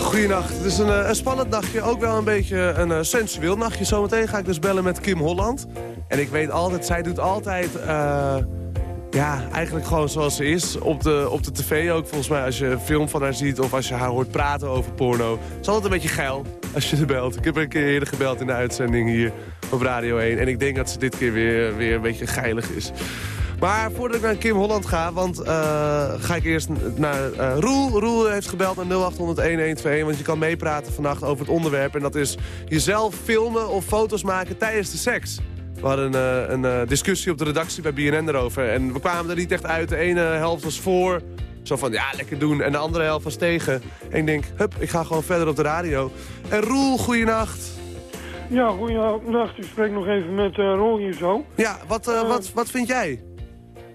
Goedenacht. Het is een, eh, een spannend nachtje. Ook wel een beetje een eh, sensueel nachtje. Zometeen ga ik dus bellen met Kim Holland. En ik weet altijd, zij doet altijd... eh, ja, eigenlijk gewoon zoals ze is. Op de, op de tv ook, volgens mij, als je een film van haar ziet... of als je haar hoort praten over porno. Het is altijd een beetje geil als je er belt. Ik heb een keer eerder gebeld in de uitzending hier op Radio 1. En ik denk dat ze dit keer weer, weer een beetje geilig is. Maar voordat ik naar Kim Holland ga, want eh, ga ik eerst naar eh, Roel. Roel heeft gebeld naar 0800-1121, want je kan meepraten vannacht over het onderwerp. En dat is jezelf filmen of foto's maken tijdens de seks. We hadden een, eh, een eh, discussie op de redactie bij BNN erover. En we kwamen er niet echt uit. De ene helft was voor. Zo van, ja, lekker doen. En de andere helft was tegen. En ik denk, hup, ik ga gewoon verder op de radio. En Roel, goeienacht. Ja, goeienacht. Ik spreek nog even met uh, Roel hier zo. Ja, wat, eh, wat, wat vind jij?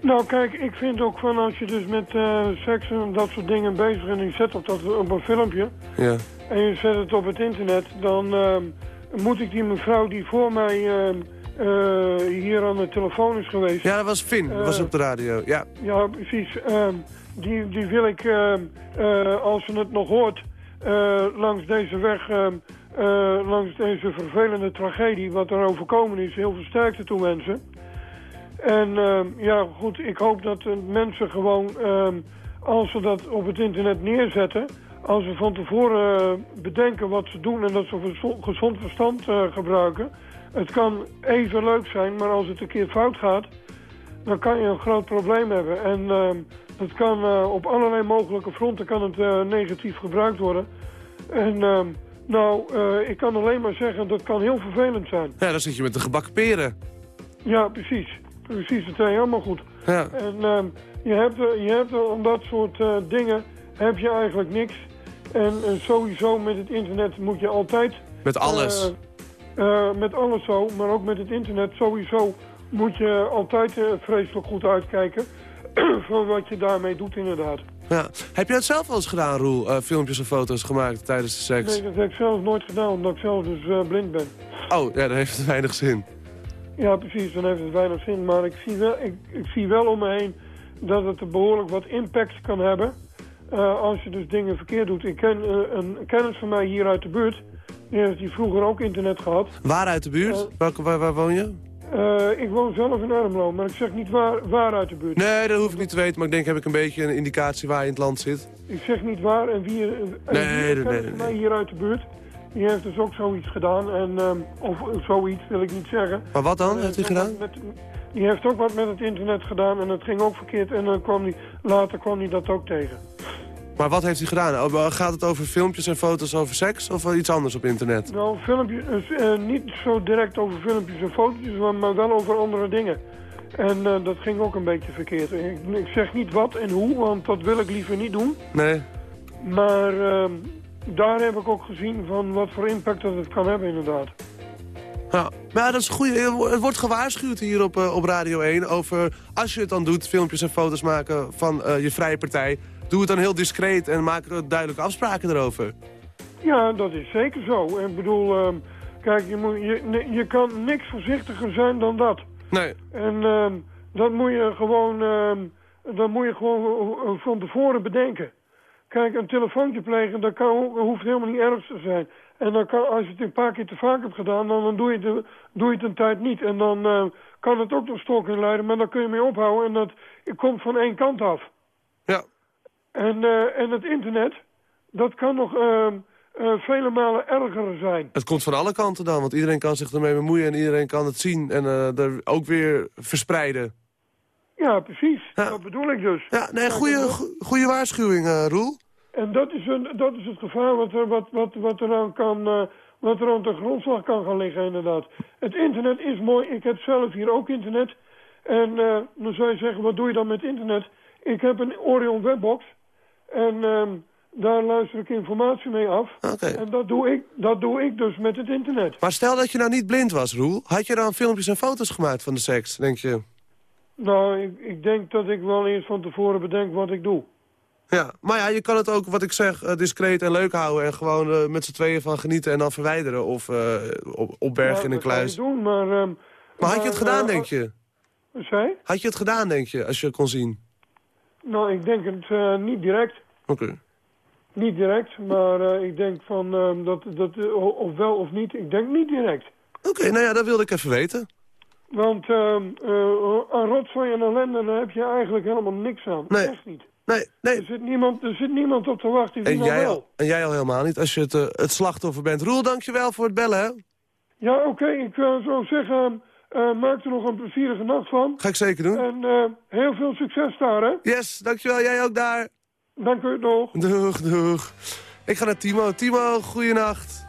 Nou, kijk, ik vind ook van als je dus met eh, seks en dat soort dingen bezig bent... en je zet op, dat, op een filmpje Ja. en je zet het op het internet... dan ehm, moet ik die mevrouw die voor mij ehm, eh, hier aan de telefoon is geweest... Ja, dat was Finn. Dat was Eh. op de radio. Ja. Ja, precies. Ehm, die, die wil ik, ehm, eh, als ze het nog hoort, eh, langs deze weg, ehm, eh, langs deze vervelende tragedie wat er overkomen is, heel veel sterkte toewensen. En ja, goed, ik hoop dat eh, mensen gewoon, als ze dat op het internet neerzetten, als ze van tevoren eh, bedenken wat ze doen en dat ze gezond verstand eh, gebruiken. Het kan even leuk zijn, maar als het een keer fout gaat, dan kan je een groot probleem hebben. En ehm, dat kan eh, op allerlei mogelijke fronten kan het eh, negatief gebruikt worden. En ehm, nou, eh, ik kan alleen maar zeggen, dat kan heel vervelend zijn. ja, dan zit je met de gebakken peren. Ja, precies. Precies, dat zei je helemaal goed. Ja. En ehm, je hebt, je hebt om dat soort dingen heb je eigenlijk niks. En sowieso met het internet moet je altijd... Met alles. Eh, met alles zo, maar ook met het internet sowieso moet je altijd eh, vreselijk goed uitkijken van wat je daarmee doet inderdaad. Ja. Heb je het zelf wel eens gedaan, Roel? eh, filmpjes of foto's gemaakt tijdens de seks? Nee, dat heb ik zelf nooit gedaan, omdat ik zelf dus blind ben. Oh, ja, dan heeft het weinig zin. Ja, precies, dan heeft het weinig zin. Maar ik zie wel, ik, ik zie wel om me heen dat het er behoorlijk wat impact kan hebben. als je dus dingen verkeerd doet. Ik ken een kennis van mij hier uit de buurt. Heeft die vroeger ook internet gehad. Waar uit de buurt? Eh. Welke, waar, waar woon je? Eh, ik woon zelf in Ermelo, maar ik zeg niet waar, waar uit de buurt. Nee, dat hoef ik niet te weten, maar ik denk heb ik een beetje een indicatie waar je in het land zit. Ik zeg niet waar en wie... en Nee, wie nee, nee, nee. mij hier uit de buurt. Die heeft dus ook zoiets gedaan. En, ehm, of zoiets wil ik niet zeggen. Maar wat dan, Eh, heeft hij gedaan? met- die heeft ook wat met het internet gedaan en het ging ook verkeerd. En dan kwam die, later kwam hij dat ook tegen. Maar wat heeft hij gedaan? Gaat het over filmpjes en foto's over seks of iets anders op internet? Nou, filmpjes, eh, eh, niet zo direct over filmpjes en fotootjes, maar, maar wel over andere dingen. En eh, dat ging ook een beetje verkeerd. Ik, ik zeg niet wat en hoe, want dat wil ik liever niet doen. Nee? Maar ehm, daar heb ik ook gezien van wat voor impact dat het kan hebben inderdaad. Ja, maar dat is goed. Het wordt gewaarschuwd hier op, op Radio 1 over... als je het dan doet, filmpjes en foto's maken van je vrije partij... doe het dan heel discreet en maak er duidelijke afspraken erover. Ja, dat is zeker zo. Ik bedoel, ehm, kijk, je, moet, je, je kan niks voorzichtiger zijn dan dat. Nee. En ehm, dat moet je gewoon, ehm, dat moet je gewoon van tevoren bedenken. Kijk, een telefoontje plegen, dat kan, hoeft helemaal niet erg te zijn. En dan kan, als je het een paar keer te vaak hebt gedaan, dan, dan doe, je het, doe je het een tijd niet. En dan kan het ook tot stalking leiden, maar dan kun je mee ophouden. En dat komt van één kant af. En, eh, en het internet, dat kan nog ehm, eh, vele malen erger zijn. Het komt van alle kanten dan, want iedereen kan zich ermee bemoeien... en iedereen kan het zien en eh, er ook weer verspreiden. Ja, precies. Ja. Dat bedoel ik dus. Ja, nee, goede, goede waarschuwing, eh, Roel. En dat is, een, dat is het gevaar wat er, wat, wat, wat er aan kan, wat er aan de grondslag kan gaan liggen, inderdaad. Het internet is mooi. Ik heb zelf hier ook internet. En dan zou je zeggen, wat doe je dan met internet? Ik heb een Orion webbox. En ehm, daar luister ik informatie mee af. En dat doe, ik, dat doe ik dus met het internet. Maar stel dat je nou niet blind was, Roel. Had je dan filmpjes en foto's gemaakt van de seks, denk je? Nou, ik, ik denk dat ik wel eerst van tevoren bedenk wat ik doe. Ja, maar ja, je kan het ook, wat ik zeg, eh, discreet en leuk houden... en gewoon eh, met z'n tweeën van genieten en dan verwijderen. Of eh, op, opbergen Ja, in een dat kluis. doen, maar... ehm, Maar had je het gedaan, denk je? Wat zei je? Had je het gedaan, denk je, als je het kon zien? Nou, ik denk het eh, niet direct. Oké. Niet direct, maar eh, ik denk van ehm, dat, dat eh, of wel of niet, ik denk niet direct. Oké, nou ja, dat wilde ik even weten. Want ehm aan rotzooi en ellende daar heb je eigenlijk helemaal niks aan. Nee. Echt niet. Nee, Er nee. zit niemand, er zit niemand op te wachten. En jij, wel? al, en jij al helemaal niet, als je het, het slachtoffer bent. Roel, dankjewel voor het bellen, hè? Ja, oké, ik eh, zou zeggen, eh, maak er nog een plezierige nacht van. Ga ik zeker doen. En eh, heel veel succes daar, hè. Yes, dankjewel. Jij ook daar. Dank u nog. Doeg, doeg. Ik ga naar Timo. Timo, goeienacht.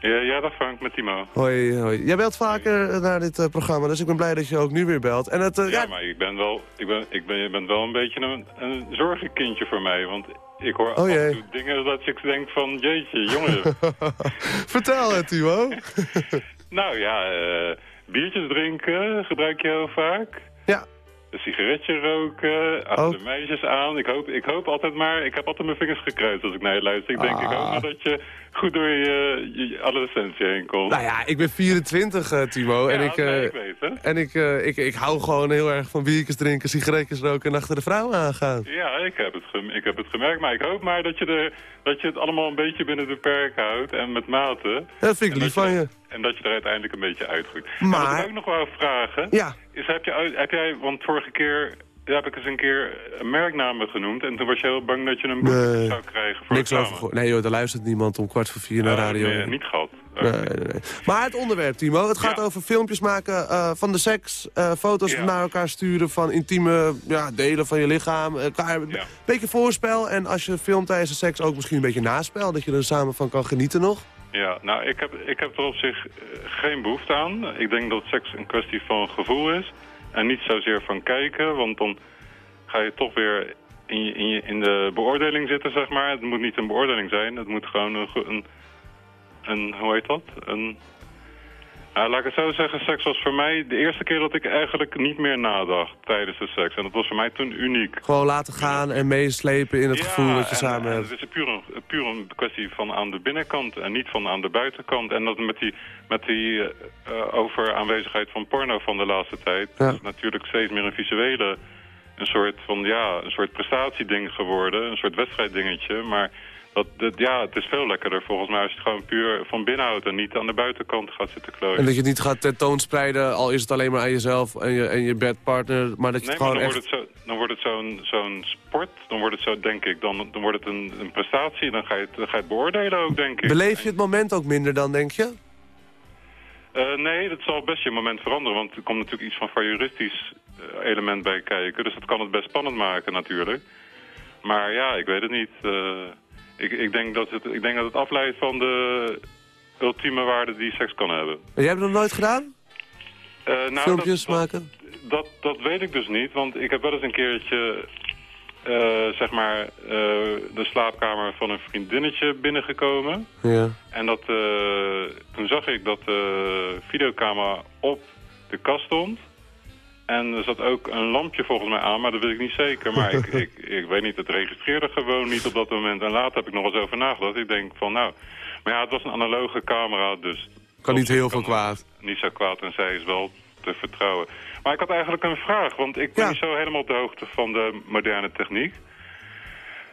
Ja, ja, dag Frank, met Timo. Hoi, hoi. Jij belt vaker naar dit eh, programma, dus ik ben blij dat je ook nu weer belt. En het, eh, Ja, ja, maar ik ben wel, ik ben, ik ben, je bent wel een beetje een, een zorgenkindje voor mij. Want ik hoor af Oh, jee. en toe dingen dat ik denk van, jeetje, jongen. vertel het, Timo. nou ja, eh, biertjes drinken gebruik je heel vaak. Ja. Een sigaretje roken, achter de meisjes aan. Ik hoop, ik hoop altijd maar, ik heb altijd mijn vingers gekruist als ik naar je luister. Ik denk, ik hoop Ah. maar dat je goed door je, je adolescentie heen komt. Nou ja, ik ben 24, eh, Timo. en ik, eh, ik weet en ik, eh, ik, ik hou gewoon heel erg van biertjes drinken, sigaretjes roken en achter de vrouwen aangaan. Ja, ik heb, het ik heb het gemerkt, maar ik hoop maar dat je, er, dat je het allemaal een beetje binnen de perken houdt en met mate. Dat vind ik lief van je. En dat je er uiteindelijk een beetje uitgroeit. En Maar- wat ik ook nog wou vragen, Ja. is heb, je, heb jij, want vorige keer heb ik eens een keer merknamen genoemd en toen was je heel bang dat je een boete Nee. zou krijgen voor Niks over. Nee joh, daar luistert niemand om kwart voor vier naar Oh, radio. nee, niet gehad. Nee, nee, nee. Maar het onderwerp, Timo. Het gaat Ja. over filmpjes maken eh, van de seks. eh, foto's Ja. naar elkaar sturen van intieme ja, delen van je lichaam. Elkaar een Ja. beetje voorspel. En als je filmt tijdens de seks ook misschien een beetje naspel. Dat je er samen van kan genieten nog. Ja, nou, ik heb, ik heb er op zich eh, geen behoefte aan. Ik denk dat seks een kwestie van gevoel is. En niet zozeer van kijken, want dan ga je toch weer in, in, in de beoordeling zitten, zeg maar. Het moet niet een beoordeling zijn, het moet gewoon een, een, een hoe heet dat? Een, nou, laat ik het zo zeggen, seks was voor mij de eerste keer dat ik eigenlijk niet meer nadacht tijdens de seks. En dat was voor mij toen uniek. Gewoon laten gaan en meeslepen in het gevoel dat je en- samen en hebt. Het is puur een, puur een kwestie van aan de binnenkant en niet van aan de buitenkant. En dat met die, met die eh, eh, over aanwezigheid van porno van de laatste tijd... Ja. is natuurlijk steeds meer een visuele... een soort van, ja, een soort prestatieding geworden. Een soort wedstrijddingetje. Maar dat, dat, ja, het is veel lekkerder volgens mij als je het gewoon puur van binnen houdt... en niet aan de buitenkant gaat zitten klooien. En dat je het niet gaat tentoonspreiden, al is het alleen maar aan jezelf en je, en je bedpartner. Maar dat je Nee, het gewoon dan echt... wordt het, zo, dan wordt het zo'n zo'n sport. Dan wordt het zo, denk ik, dan, dan wordt het een, een prestatie. Dan ga, je het, dan ga je het beoordelen ook, denk ik. Beleef je het moment ook minder dan, denk je? Eh, nee, dat zal best je moment veranderen. Want er komt natuurlijk iets van voyeuristisch eh, element bij kijken. Dus dat kan het best spannend maken natuurlijk. Maar ja, ik weet het niet. Eh, ik, ik, denk dat het, ik denk dat het afleidt van de ultieme waarde die seks kan hebben. En jij hebt het nog nooit gedaan? Eh, nou, Filmpjes dat, maken? Dat, dat weet ik dus niet, want ik heb wel eens een keertje, eh, zeg maar, eh, de slaapkamer van een vriendinnetje binnengekomen. Ja. En dat, toen zag ik dat de videocamera op de kast stond. En er zat ook een lampje volgens mij aan, maar dat weet ik niet zeker. Maar ik, ik, ik weet niet, het registreerde gewoon niet op dat moment. En later heb ik nog eens over nagedacht. Ik denk van nou, maar ja, het was een analoge camera, dus... Kan niet heel veel kwaad. Niet zo kwaad en zij is wel te vertrouwen. Maar ik had eigenlijk een vraag, want ik ben Ja. niet zo helemaal op de hoogte van de moderne techniek.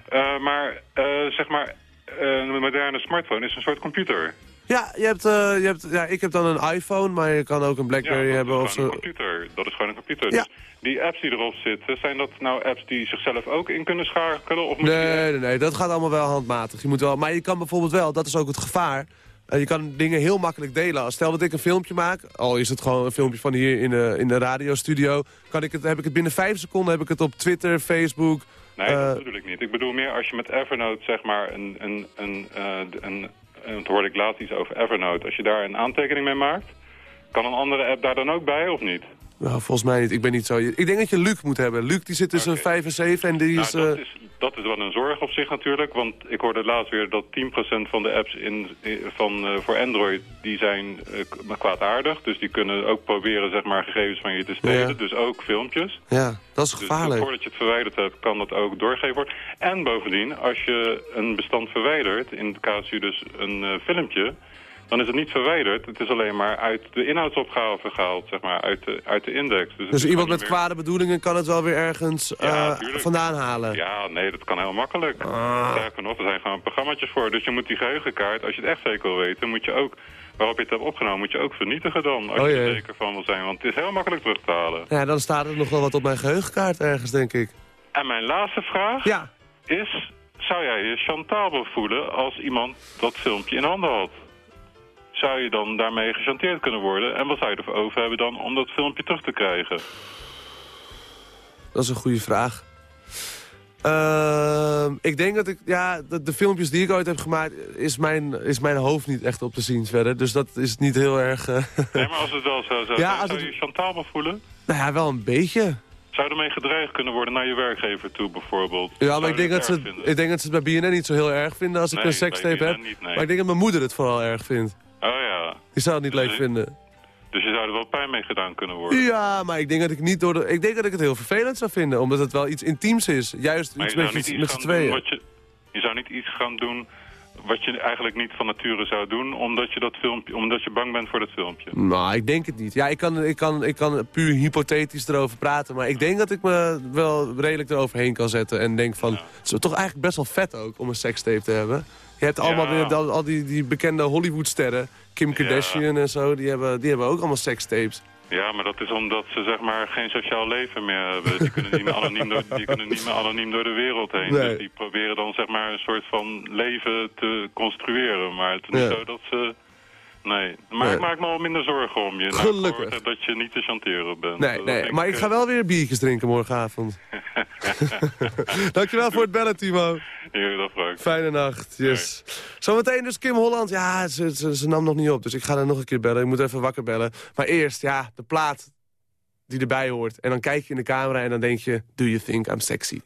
Eh, maar eh, zeg maar, eh, een moderne smartphone is een soort computer. Ja, je hebt, eh, je hebt, ja, ik heb dan een iPhone, maar je kan ook een Blackberry dat hebben. is Of zo. een computer. Dat is gewoon een computer. Ja. Dus die apps die erop zitten, zijn dat nou apps die zichzelf ook in kunnen schakelen? Of je- Nee, nee, nee, dat gaat allemaal wel handmatig. Je moet wel, maar je kan bijvoorbeeld wel, dat is ook het gevaar... eh, je kan dingen heel makkelijk delen. Stel dat ik een filmpje maak, al is het gewoon een filmpje van hier in de, in de radiostudio... Kan ik het, heb ik het binnen vijf seconden heb ik het op Twitter, Facebook... Nee, eh, dat bedoel ik niet. Ik bedoel meer als je met Evernote, zeg maar, een, een, een, eh, een, een, toen hoorde ik laatst iets over Evernote. Als je daar een aantekening mee maakt, kan een andere app daar dan ook bij of niet? Nou, volgens mij niet. Ik ben niet zo... Ik denk dat je Luc moet hebben. Luc die zit tussen Oké. 5 en 7 en die Nou, is... dat, eh, is, dat is wel een zorg op zich natuurlijk. Want ik hoorde laatst weer dat 10% van de apps in, van, eh, voor Android... die zijn k- kwaadaardig. Dus die kunnen ook proberen zeg maar, gegevens van je te stelen. Ja. Dus ook filmpjes. ja, dat is Dus gevaarlijk. voordat je het verwijderd hebt, kan dat ook doorgegeven worden. En bovendien, als je een bestand verwijdert... in het casu dus een filmpje... dan is het niet verwijderd. Het is alleen maar uit de inhoudsopgave gehaald, zeg maar, uit de, uit de index. Dus is iemand met meer- kwade bedoelingen kan het wel weer ergens Ja, eh, vandaan halen. Ja, nee, dat kan heel makkelijk. Ah. Sterker nog, er zijn gewoon programma's voor. Dus je moet die geheugenkaart, als je het echt zeker wil weten, moet je ook, waarop je het hebt opgenomen, moet je ook vernietigen dan. Als Oh, je er zeker van wil zijn, want het is heel makkelijk terug te halen. Ja, dan staat er nog wel wat op mijn geheugenkaart ergens, denk ik. En mijn laatste vraag Ja, is, zou jij je chantabel voelen als iemand dat filmpje in handen had? Zou je dan daarmee gechanteerd kunnen worden? En wat zou je ervoor over hebben dan om dat filmpje terug te krijgen? dat is een goede vraag. Ehm, ik denk dat ik, ja, de, de filmpjes die ik ooit heb gemaakt, is mijn, is mijn hoofd niet echt op te zien verder. Dus dat is niet heel erg, eh, Nee, maar als het wel zo zou Ja, als zou het- je je chantabel voelen? nou ja, wel een beetje. Zou ermee gedreigd kunnen worden naar je werkgever toe bijvoorbeeld? Ja, Zou maar ik denk, dat ze, het- ik denk dat ze het bij BNN niet zo heel erg vinden als ik een sekstape heb. Niet, nee. Maar ik denk dat mijn moeder het vooral erg vindt. Oh ja, Die zou het niet leuk Nee. vinden. dus je zou er wel pijn mee gedaan kunnen worden. Ja, maar ik denk dat ik niet door de, Ik denk dat ik het heel vervelend zou vinden, omdat het wel iets intiems is. Juist maar iets je met, niet je- met iets z'n tweeën. wat je... Je zou niet iets gaan doen wat je eigenlijk niet van nature zou doen... omdat je, dat filmpje, omdat je bang bent voor dat filmpje. Nou, ik denk het niet. Ja, ik kan, ik, kan, ik kan puur hypothetisch erover praten. Maar ik denk dat ik me wel redelijk eroverheen kan zetten. En denk van, het is toch eigenlijk best wel vet ook om een sekstape te hebben. Je hebt allemaal Ja. weer al, al die, die bekende Hollywoodsterren. Kim Kardashian en zo, die hebben, die hebben ook allemaal sekstapes. Ja, maar dat is omdat ze zeg maar geen sociaal leven meer hebben. Die kunnen niet meer anoniem door, die kunnen niet meer anoniem door de wereld heen. Nee. Dus die proberen dan zeg maar een soort van leven te construeren. Maar het is niet Ja. zo dat ze... Nee, maar Nee. ik maak me al minder zorgen om je. Gelukkig. Nou, hoor dat je niet te chanteren bent. Nee, Dat nee, maar ik eh, ga wel weer biertjes drinken morgenavond. Dankjewel voor het bellen, Timo. Dat Frank. Fijne nacht, yes. Zometeen dus Kim Holland. Ja, ze, ze, ze nam nog niet op, dus ik ga haar nog een keer bellen. Ik moet even wakker bellen. Maar eerst, ja, de plaat die erbij hoort. En dan kijk je in de camera en dan denk je... Do you think I'm sexy?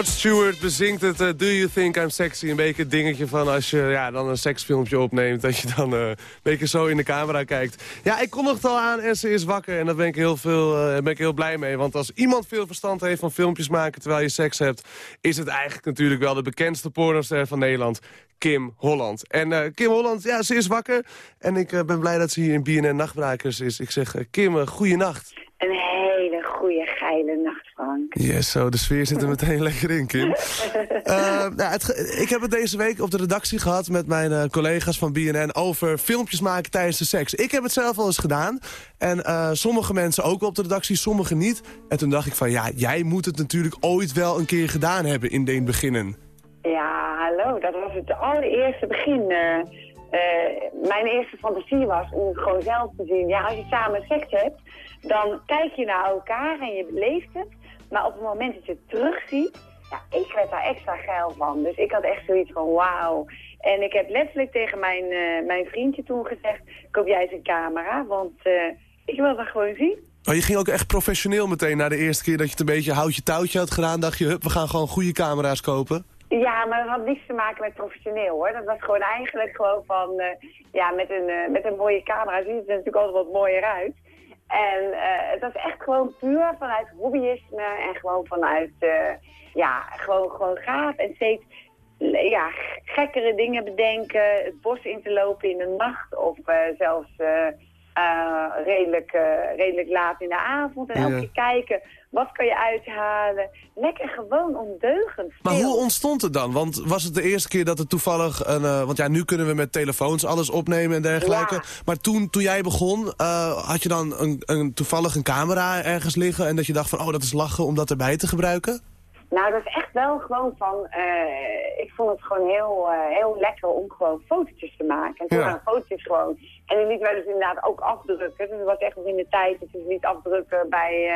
Rod Stewart bezingt het eh, Do You Think I'm Sexy. Een beetje het dingetje van als je ja, dan een seksfilmpje opneemt... dat je dan eh, een beetje zo in de camera kijkt. Ja, ik kondigde al aan en ze is wakker. En daar ben ik, heel veel, eh, ben ik heel blij mee. Want als iemand veel verstand heeft van filmpjes maken terwijl je seks hebt... is het eigenlijk natuurlijk wel de bekendste pornoster van Nederland. Kim Holland. En Kim Holland, ja, ze is wakker. En ik ben blij dat ze hier in BNN Nachtbrakers is. Ik zeg, Kim, uh, goeienacht. Een hele goede geile nacht, Yes, zo, de sfeer zit er meteen lekker in, Kim. nou, het, ik heb het deze week op de redactie gehad met mijn collega's van BNN... over filmpjes maken tijdens de seks. Ik heb het zelf al eens gedaan. En sommige mensen ook op de redactie, sommige niet. En toen dacht ik van, ja, jij moet het natuurlijk ooit wel een keer gedaan hebben in de beginnen. Ja, hallo, dat was het allereerste begin. Uh, mijn eerste fantasie was om het gewoon zelf te zien. Ja, als je samen seks hebt, dan kijk je naar elkaar en je beleeft het. Maar op het moment dat je het terugziet, ja, ik werd daar extra geil van. Dus ik had echt zoiets van wauw. En ik heb letterlijk tegen mijn, uh, mijn vriendje toen gezegd, koop jij eens een camera, want ik wil dat gewoon zien. Oh, je ging ook echt professioneel meteen na de eerste keer dat je het een beetje houtje touwtje had gedaan. Dacht je, hup, we gaan gewoon goede camera's kopen? Ja, maar dat had niets te maken met professioneel hoor. Dat was gewoon eigenlijk gewoon van, uh, ja, met een, uh, met een mooie camera ziet het er natuurlijk altijd wat mooier uit. En uh, het was echt gewoon puur vanuit hobbyisme en gewoon vanuit, ja, gewoon, gewoon gaaf. En steeds, ja, gekkere dingen bedenken, het bos in te lopen in de nacht of zelfs... Redelijk, redelijk laat in de avond. En elke keer kijken, wat kan je uithalen? Lekker gewoon ondeugend. Maar hoe ontstond het dan? Want was het de eerste keer dat het toevallig... Een, uh, want ja, nu kunnen we met telefoons alles opnemen en dergelijke. Ja. Maar toen, toen jij begon, had je dan een, een, toevallig een camera ergens liggen... en dat je dacht van, oh, dat is lachen om dat erbij te gebruiken? Nou, dat is echt wel gewoon van... Uh, ik vond het gewoon heel, heel lekker om gewoon fotootjes te maken. En toen ja. waren fotootjes gewoon... En die wij dus inderdaad ook afdrukken. Dus het was echt nog in de tijd dat je niet afdrukken bij...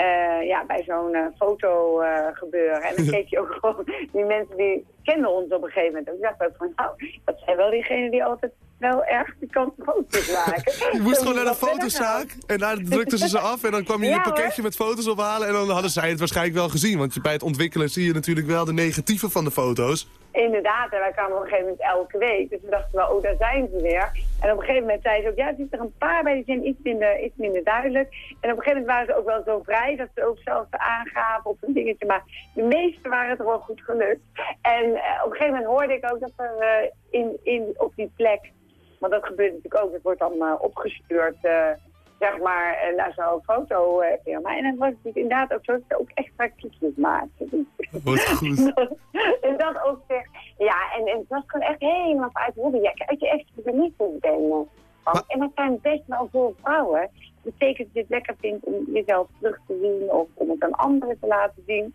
Uh, ja, bij zo'n foto gebeuren. En dan keek je ook gewoon... Die mensen die kenden ons op een gegeven moment. En ik dacht ook van, nou, dat zijn wel diegenen die altijd wel erg die kant foto's maken. je moest gewoon naar de fotozaak en daar drukten ze ze af en dan kwam je ja, een pakketje hoor. met foto's ophalen en dan hadden zij het waarschijnlijk wel gezien. Want bij het ontwikkelen zie je natuurlijk wel de negatieve van de foto's. Inderdaad, en wij kwamen op een gegeven moment elke week. Dus we dachten wel, oh, daar zijn ze weer. En op een gegeven moment zei ze ook, ja, er zitten er een paar bij, die zijn iets minder, iets minder duidelijk. En op een gegeven moment waren ze ook wel zo vrij, dat ze ook zelf aangaven op een dingetje. Maar de meeste waren toch wel goed gelukt. En op een gegeven moment hoorde ik ook dat er uh, in, in, op die plek want dat gebeurt natuurlijk ook. Het wordt dan uh, opgestuurd, zeg maar, naar zo'n fotofirma. en dan was het inderdaad ook zo dat ze ook extra kliekjes maakten. Wat goed. en dat ook zeg, ja, en, en het was gewoon echt helemaal uit hobby. Ja, uit je echt geniet bent. En dat zijn best wel veel vrouwen. Dat betekent dat je het lekker vindt om jezelf terug te zien of om het aan anderen te laten zien.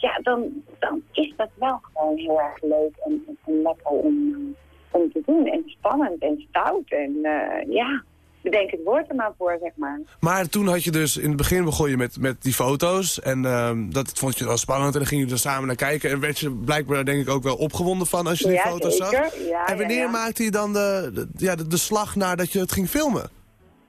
Ja, dan, dan is dat wel gewoon heel erg leuk en, en lekker om om te doen. En spannend en stout. En uh, ja, bedenk het woord er maar voor, zeg maar. Maar toen had je dus, in het begin begon je met, met die foto's. En uh, dat vond je wel spannend. En dan ging je er samen naar kijken. En werd je blijkbaar denk ik ook wel opgewonden van als je die ja, foto's zeker. zag. Ja, en wanneer ja. maakte je dan de, de, ja, de, de slag naar dat je het ging filmen?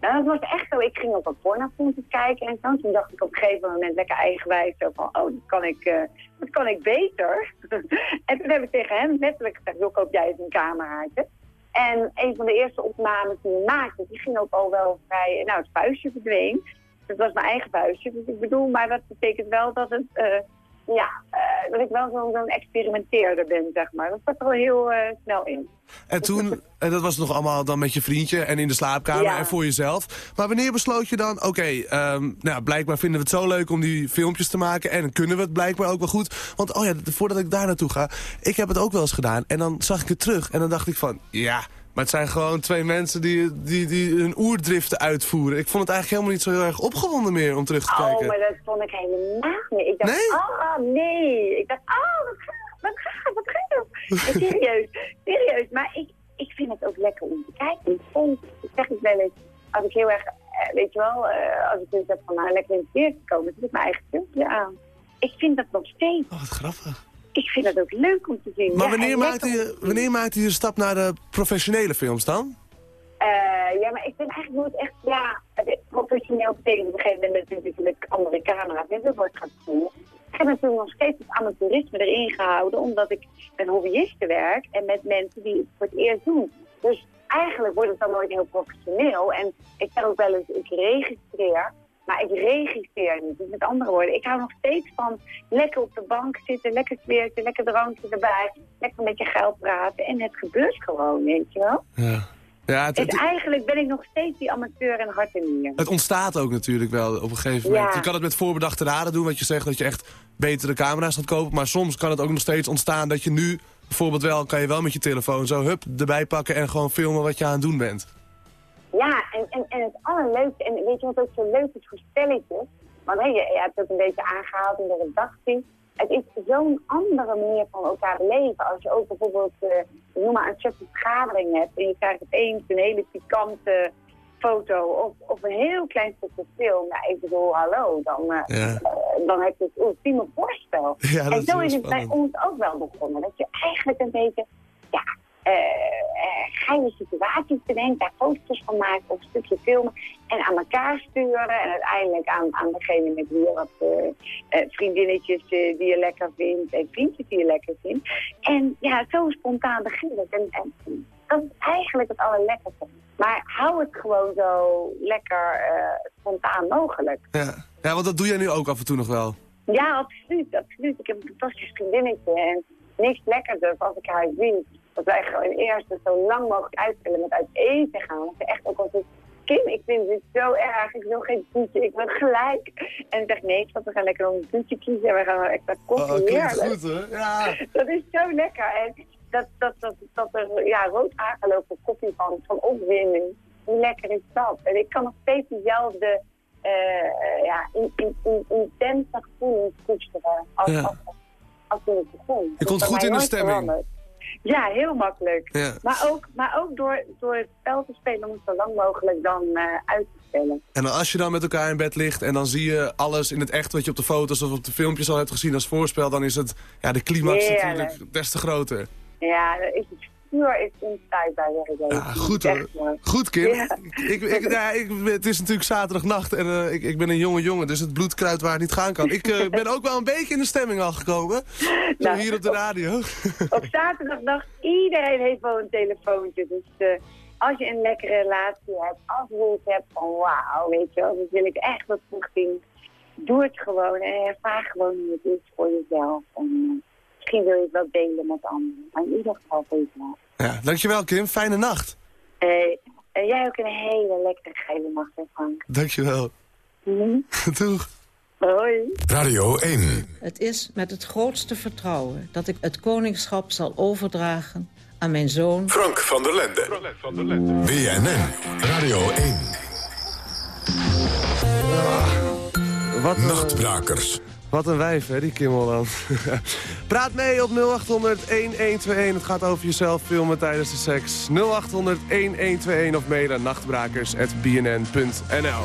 Nou, dat was echt zo. Ik ging op een pornofilmpjes kijken en zo. Toen dacht ik op een gegeven moment lekker eigenwijs zo van, oh, dat kan ik, uh, dat kan ik beter. en toen heb ik tegen hem letterlijk gezegd, joh, koop jij eens een cameraatje. En een van de eerste opnames die we maakten, die ging ook al wel vrij, nou, het vuistje verdween. Dat was mijn eigen vuistje. Dus ik bedoel, maar dat betekent wel dat het, uh, ja, uh, dat ik wel zo'n zo experimenteerder ben, zeg maar. Dat zat er al heel uh, snel in. En toen, en dat was nog allemaal dan met je vriendje en in de slaapkamer Ja. en voor jezelf. Maar wanneer besloot je dan, oké, ehm, nou, blijkbaar vinden we het zo leuk om die filmpjes te maken. En kunnen we het blijkbaar ook wel goed. Want, oh ja, voordat ik daar naartoe ga, ik heb het ook wel eens gedaan. En dan zag ik het terug en dan dacht ik van, ja... Maar het zijn gewoon twee mensen die, die, die hun oerdriften uitvoeren. Ik vond het eigenlijk helemaal niet zo heel erg opgewonden meer om terug te Oh, kijken. maar dat vond ik helemaal niet. Ik dacht, Nee? ah, nee. Ik dacht, ah, wat gaaf, wat gaaf, wat gaaf. En serieus, serieus. Maar ik, ik vind het ook lekker om te kijken. Ik vond, ik zeg het wel eens, als ik heel erg, eh, weet je wel, eh, als ik dus heb van, nou, lekker in het weer te komen, zet ik mijn eigen filmpje aan. Ik vind dat nog steeds. Oh, wat grappig. Ik vind dat ook leuk om te zien. Maar Ja, wanneer, en maakte lekker je, wanneer maakte je de stap naar de professionele films dan? Eh, ja, maar ik ben eigenlijk nooit echt, ja, het- professioneel betekent op een gegeven moment natuurlijk dat met andere camera's in de wordt gaat doen. heb natuurlijk nog steeds het amateurisme erin gehouden, omdat ik een hobbyiste werk en met mensen die het voor het eerst doen. Dus eigenlijk wordt het dan nooit heel professioneel. En ik zeg ook wel eens, ik registreer, maar ik registreer niet. Dus met andere woorden, ik hou nog steeds van lekker op de bank zitten, lekker sfeertje, lekker drankje erbij, lekker met je geld praten. En het gebeurt gewoon, weet je wel. Ja. Ja, het, Dus eigenlijk ben ik nog steeds die amateur in hart en nieren. het ontstaat ook natuurlijk wel op een gegeven moment. Ja. Je kan het met voorbedachte raden doen, wat je zegt dat je echt betere camera's gaat kopen. Maar soms kan het ook nog steeds ontstaan dat je nu bijvoorbeeld wel, kan je wel met je telefoon zo hup erbij pakken en gewoon filmen wat je aan het doen bent. Ja, en, en, en het allerleukste, en weet je wat ook zo leuk is voor spelletjes? Want hè, je, je hebt het een beetje aangehaald in de redactie. Het is zo'n andere manier van elkaar beleven. Als je ook bijvoorbeeld, eh, noem maar een soort vergadering hebt en je krijgt opeens een hele pikante foto of, of een heel klein stukje film. Nou, ik bedoel, hallo, dan, eh, Ja. eh, dan heb je het ultieme. Ja, dat en is zo heel is het bij ons ook wel begonnen. Dat je eigenlijk een beetje, ja, eh, geile situaties bedenkt, daar foto's van maakt of een stukje filmen en aan elkaar sturen. En uiteindelijk aan, aan degene met wie je wat eh, vriendinnetjes die je lekker vindt en vriendjes die je lekker vindt. En ja, zo spontaan begint het. En, en, dat is eigenlijk het allerlekkerste. Maar hou het gewoon zo lekker spontaan mogelijk. Ja. ja, want dat doe jij nu ook af en toe nog wel. Ja, absoluut, absoluut. Ik heb een fantastisch vriendinnetje en niks lekkerder als ik haar zie. Dat wij gewoon eerst zo lang mogelijk uitstellen met uit eten gaan. Dat ze echt ook al zegt, Kim, ik vind dit zo erg, ik wil geen toetje, ik wil gelijk. En ik zeg, nee, schat, we gaan lekker een toetje kiezen en we gaan wel extra koffie, Oh, klinkt goed hoor. Ja. Dat is zo lekker. En dat, dat, dat, dat er ja, rood aangelopen koffie van, van opwinding, hoe lekker is dat? En ik kan nog steeds diezelfde eh, eh, ja, in, in, in, intense gevoelens koesteren als, Ja. als, als toen ik begon. Je komt goed in de stemming. veranderd. Ja, heel makkelijk. Ja. Maar ook, maar ook door, door het spel te spelen om het zo lang mogelijk dan eh, uit te stellen. En als je dan met elkaar in bed ligt en dan zie je alles in het echt wat je op de foto's of op de filmpjes al hebt gezien als voorspel, dan is het, ja, de climax Heerlijk. natuurlijk des te groter. Ja, er is het is onstuitbaar, zeg ik even. Ja, goed hoor. Goed Kim. Ja. Ik, ik, ik, het is natuurlijk zaterdagnacht en eh, ik, ik ben een jonge jongen, dus het bloed kruidt waar het niet gaan kan. Ik eh, ben ook wel een beetje in de stemming al gekomen. Nou, hier op de radio. Op zaterdagnacht, iedereen heeft wel een telefoontje. Dus eh, als je een lekkere relatie hebt, als je iets hebt van wauw, weet je wel, dat wil ik echt wat terugzien. Doe het gewoon en ervaar gewoon hoe het is voor jezelf. En misschien wil je het wel delen met anderen. Maar in ieder geval voor jezelf. Ja, dankjewel Kim. Fijne nacht. Hey, en jij ook een hele lekkere geile nacht, hè, Frank. Dankjewel. Mhm. Doeg. Hoi. Radio 1. Het is met het grootste vertrouwen dat ik het koningschap zal overdragen aan mijn zoon Frank van der Lende. BNN. Radio 1. Wat een, Nachtbrakers. Wat een wijf, hè, die Kim Holland. Praat mee op 0800-1121. Het gaat over jezelf filmen tijdens de seks. 0800-1121 of mail naar nachtbrakers.bnn.nl.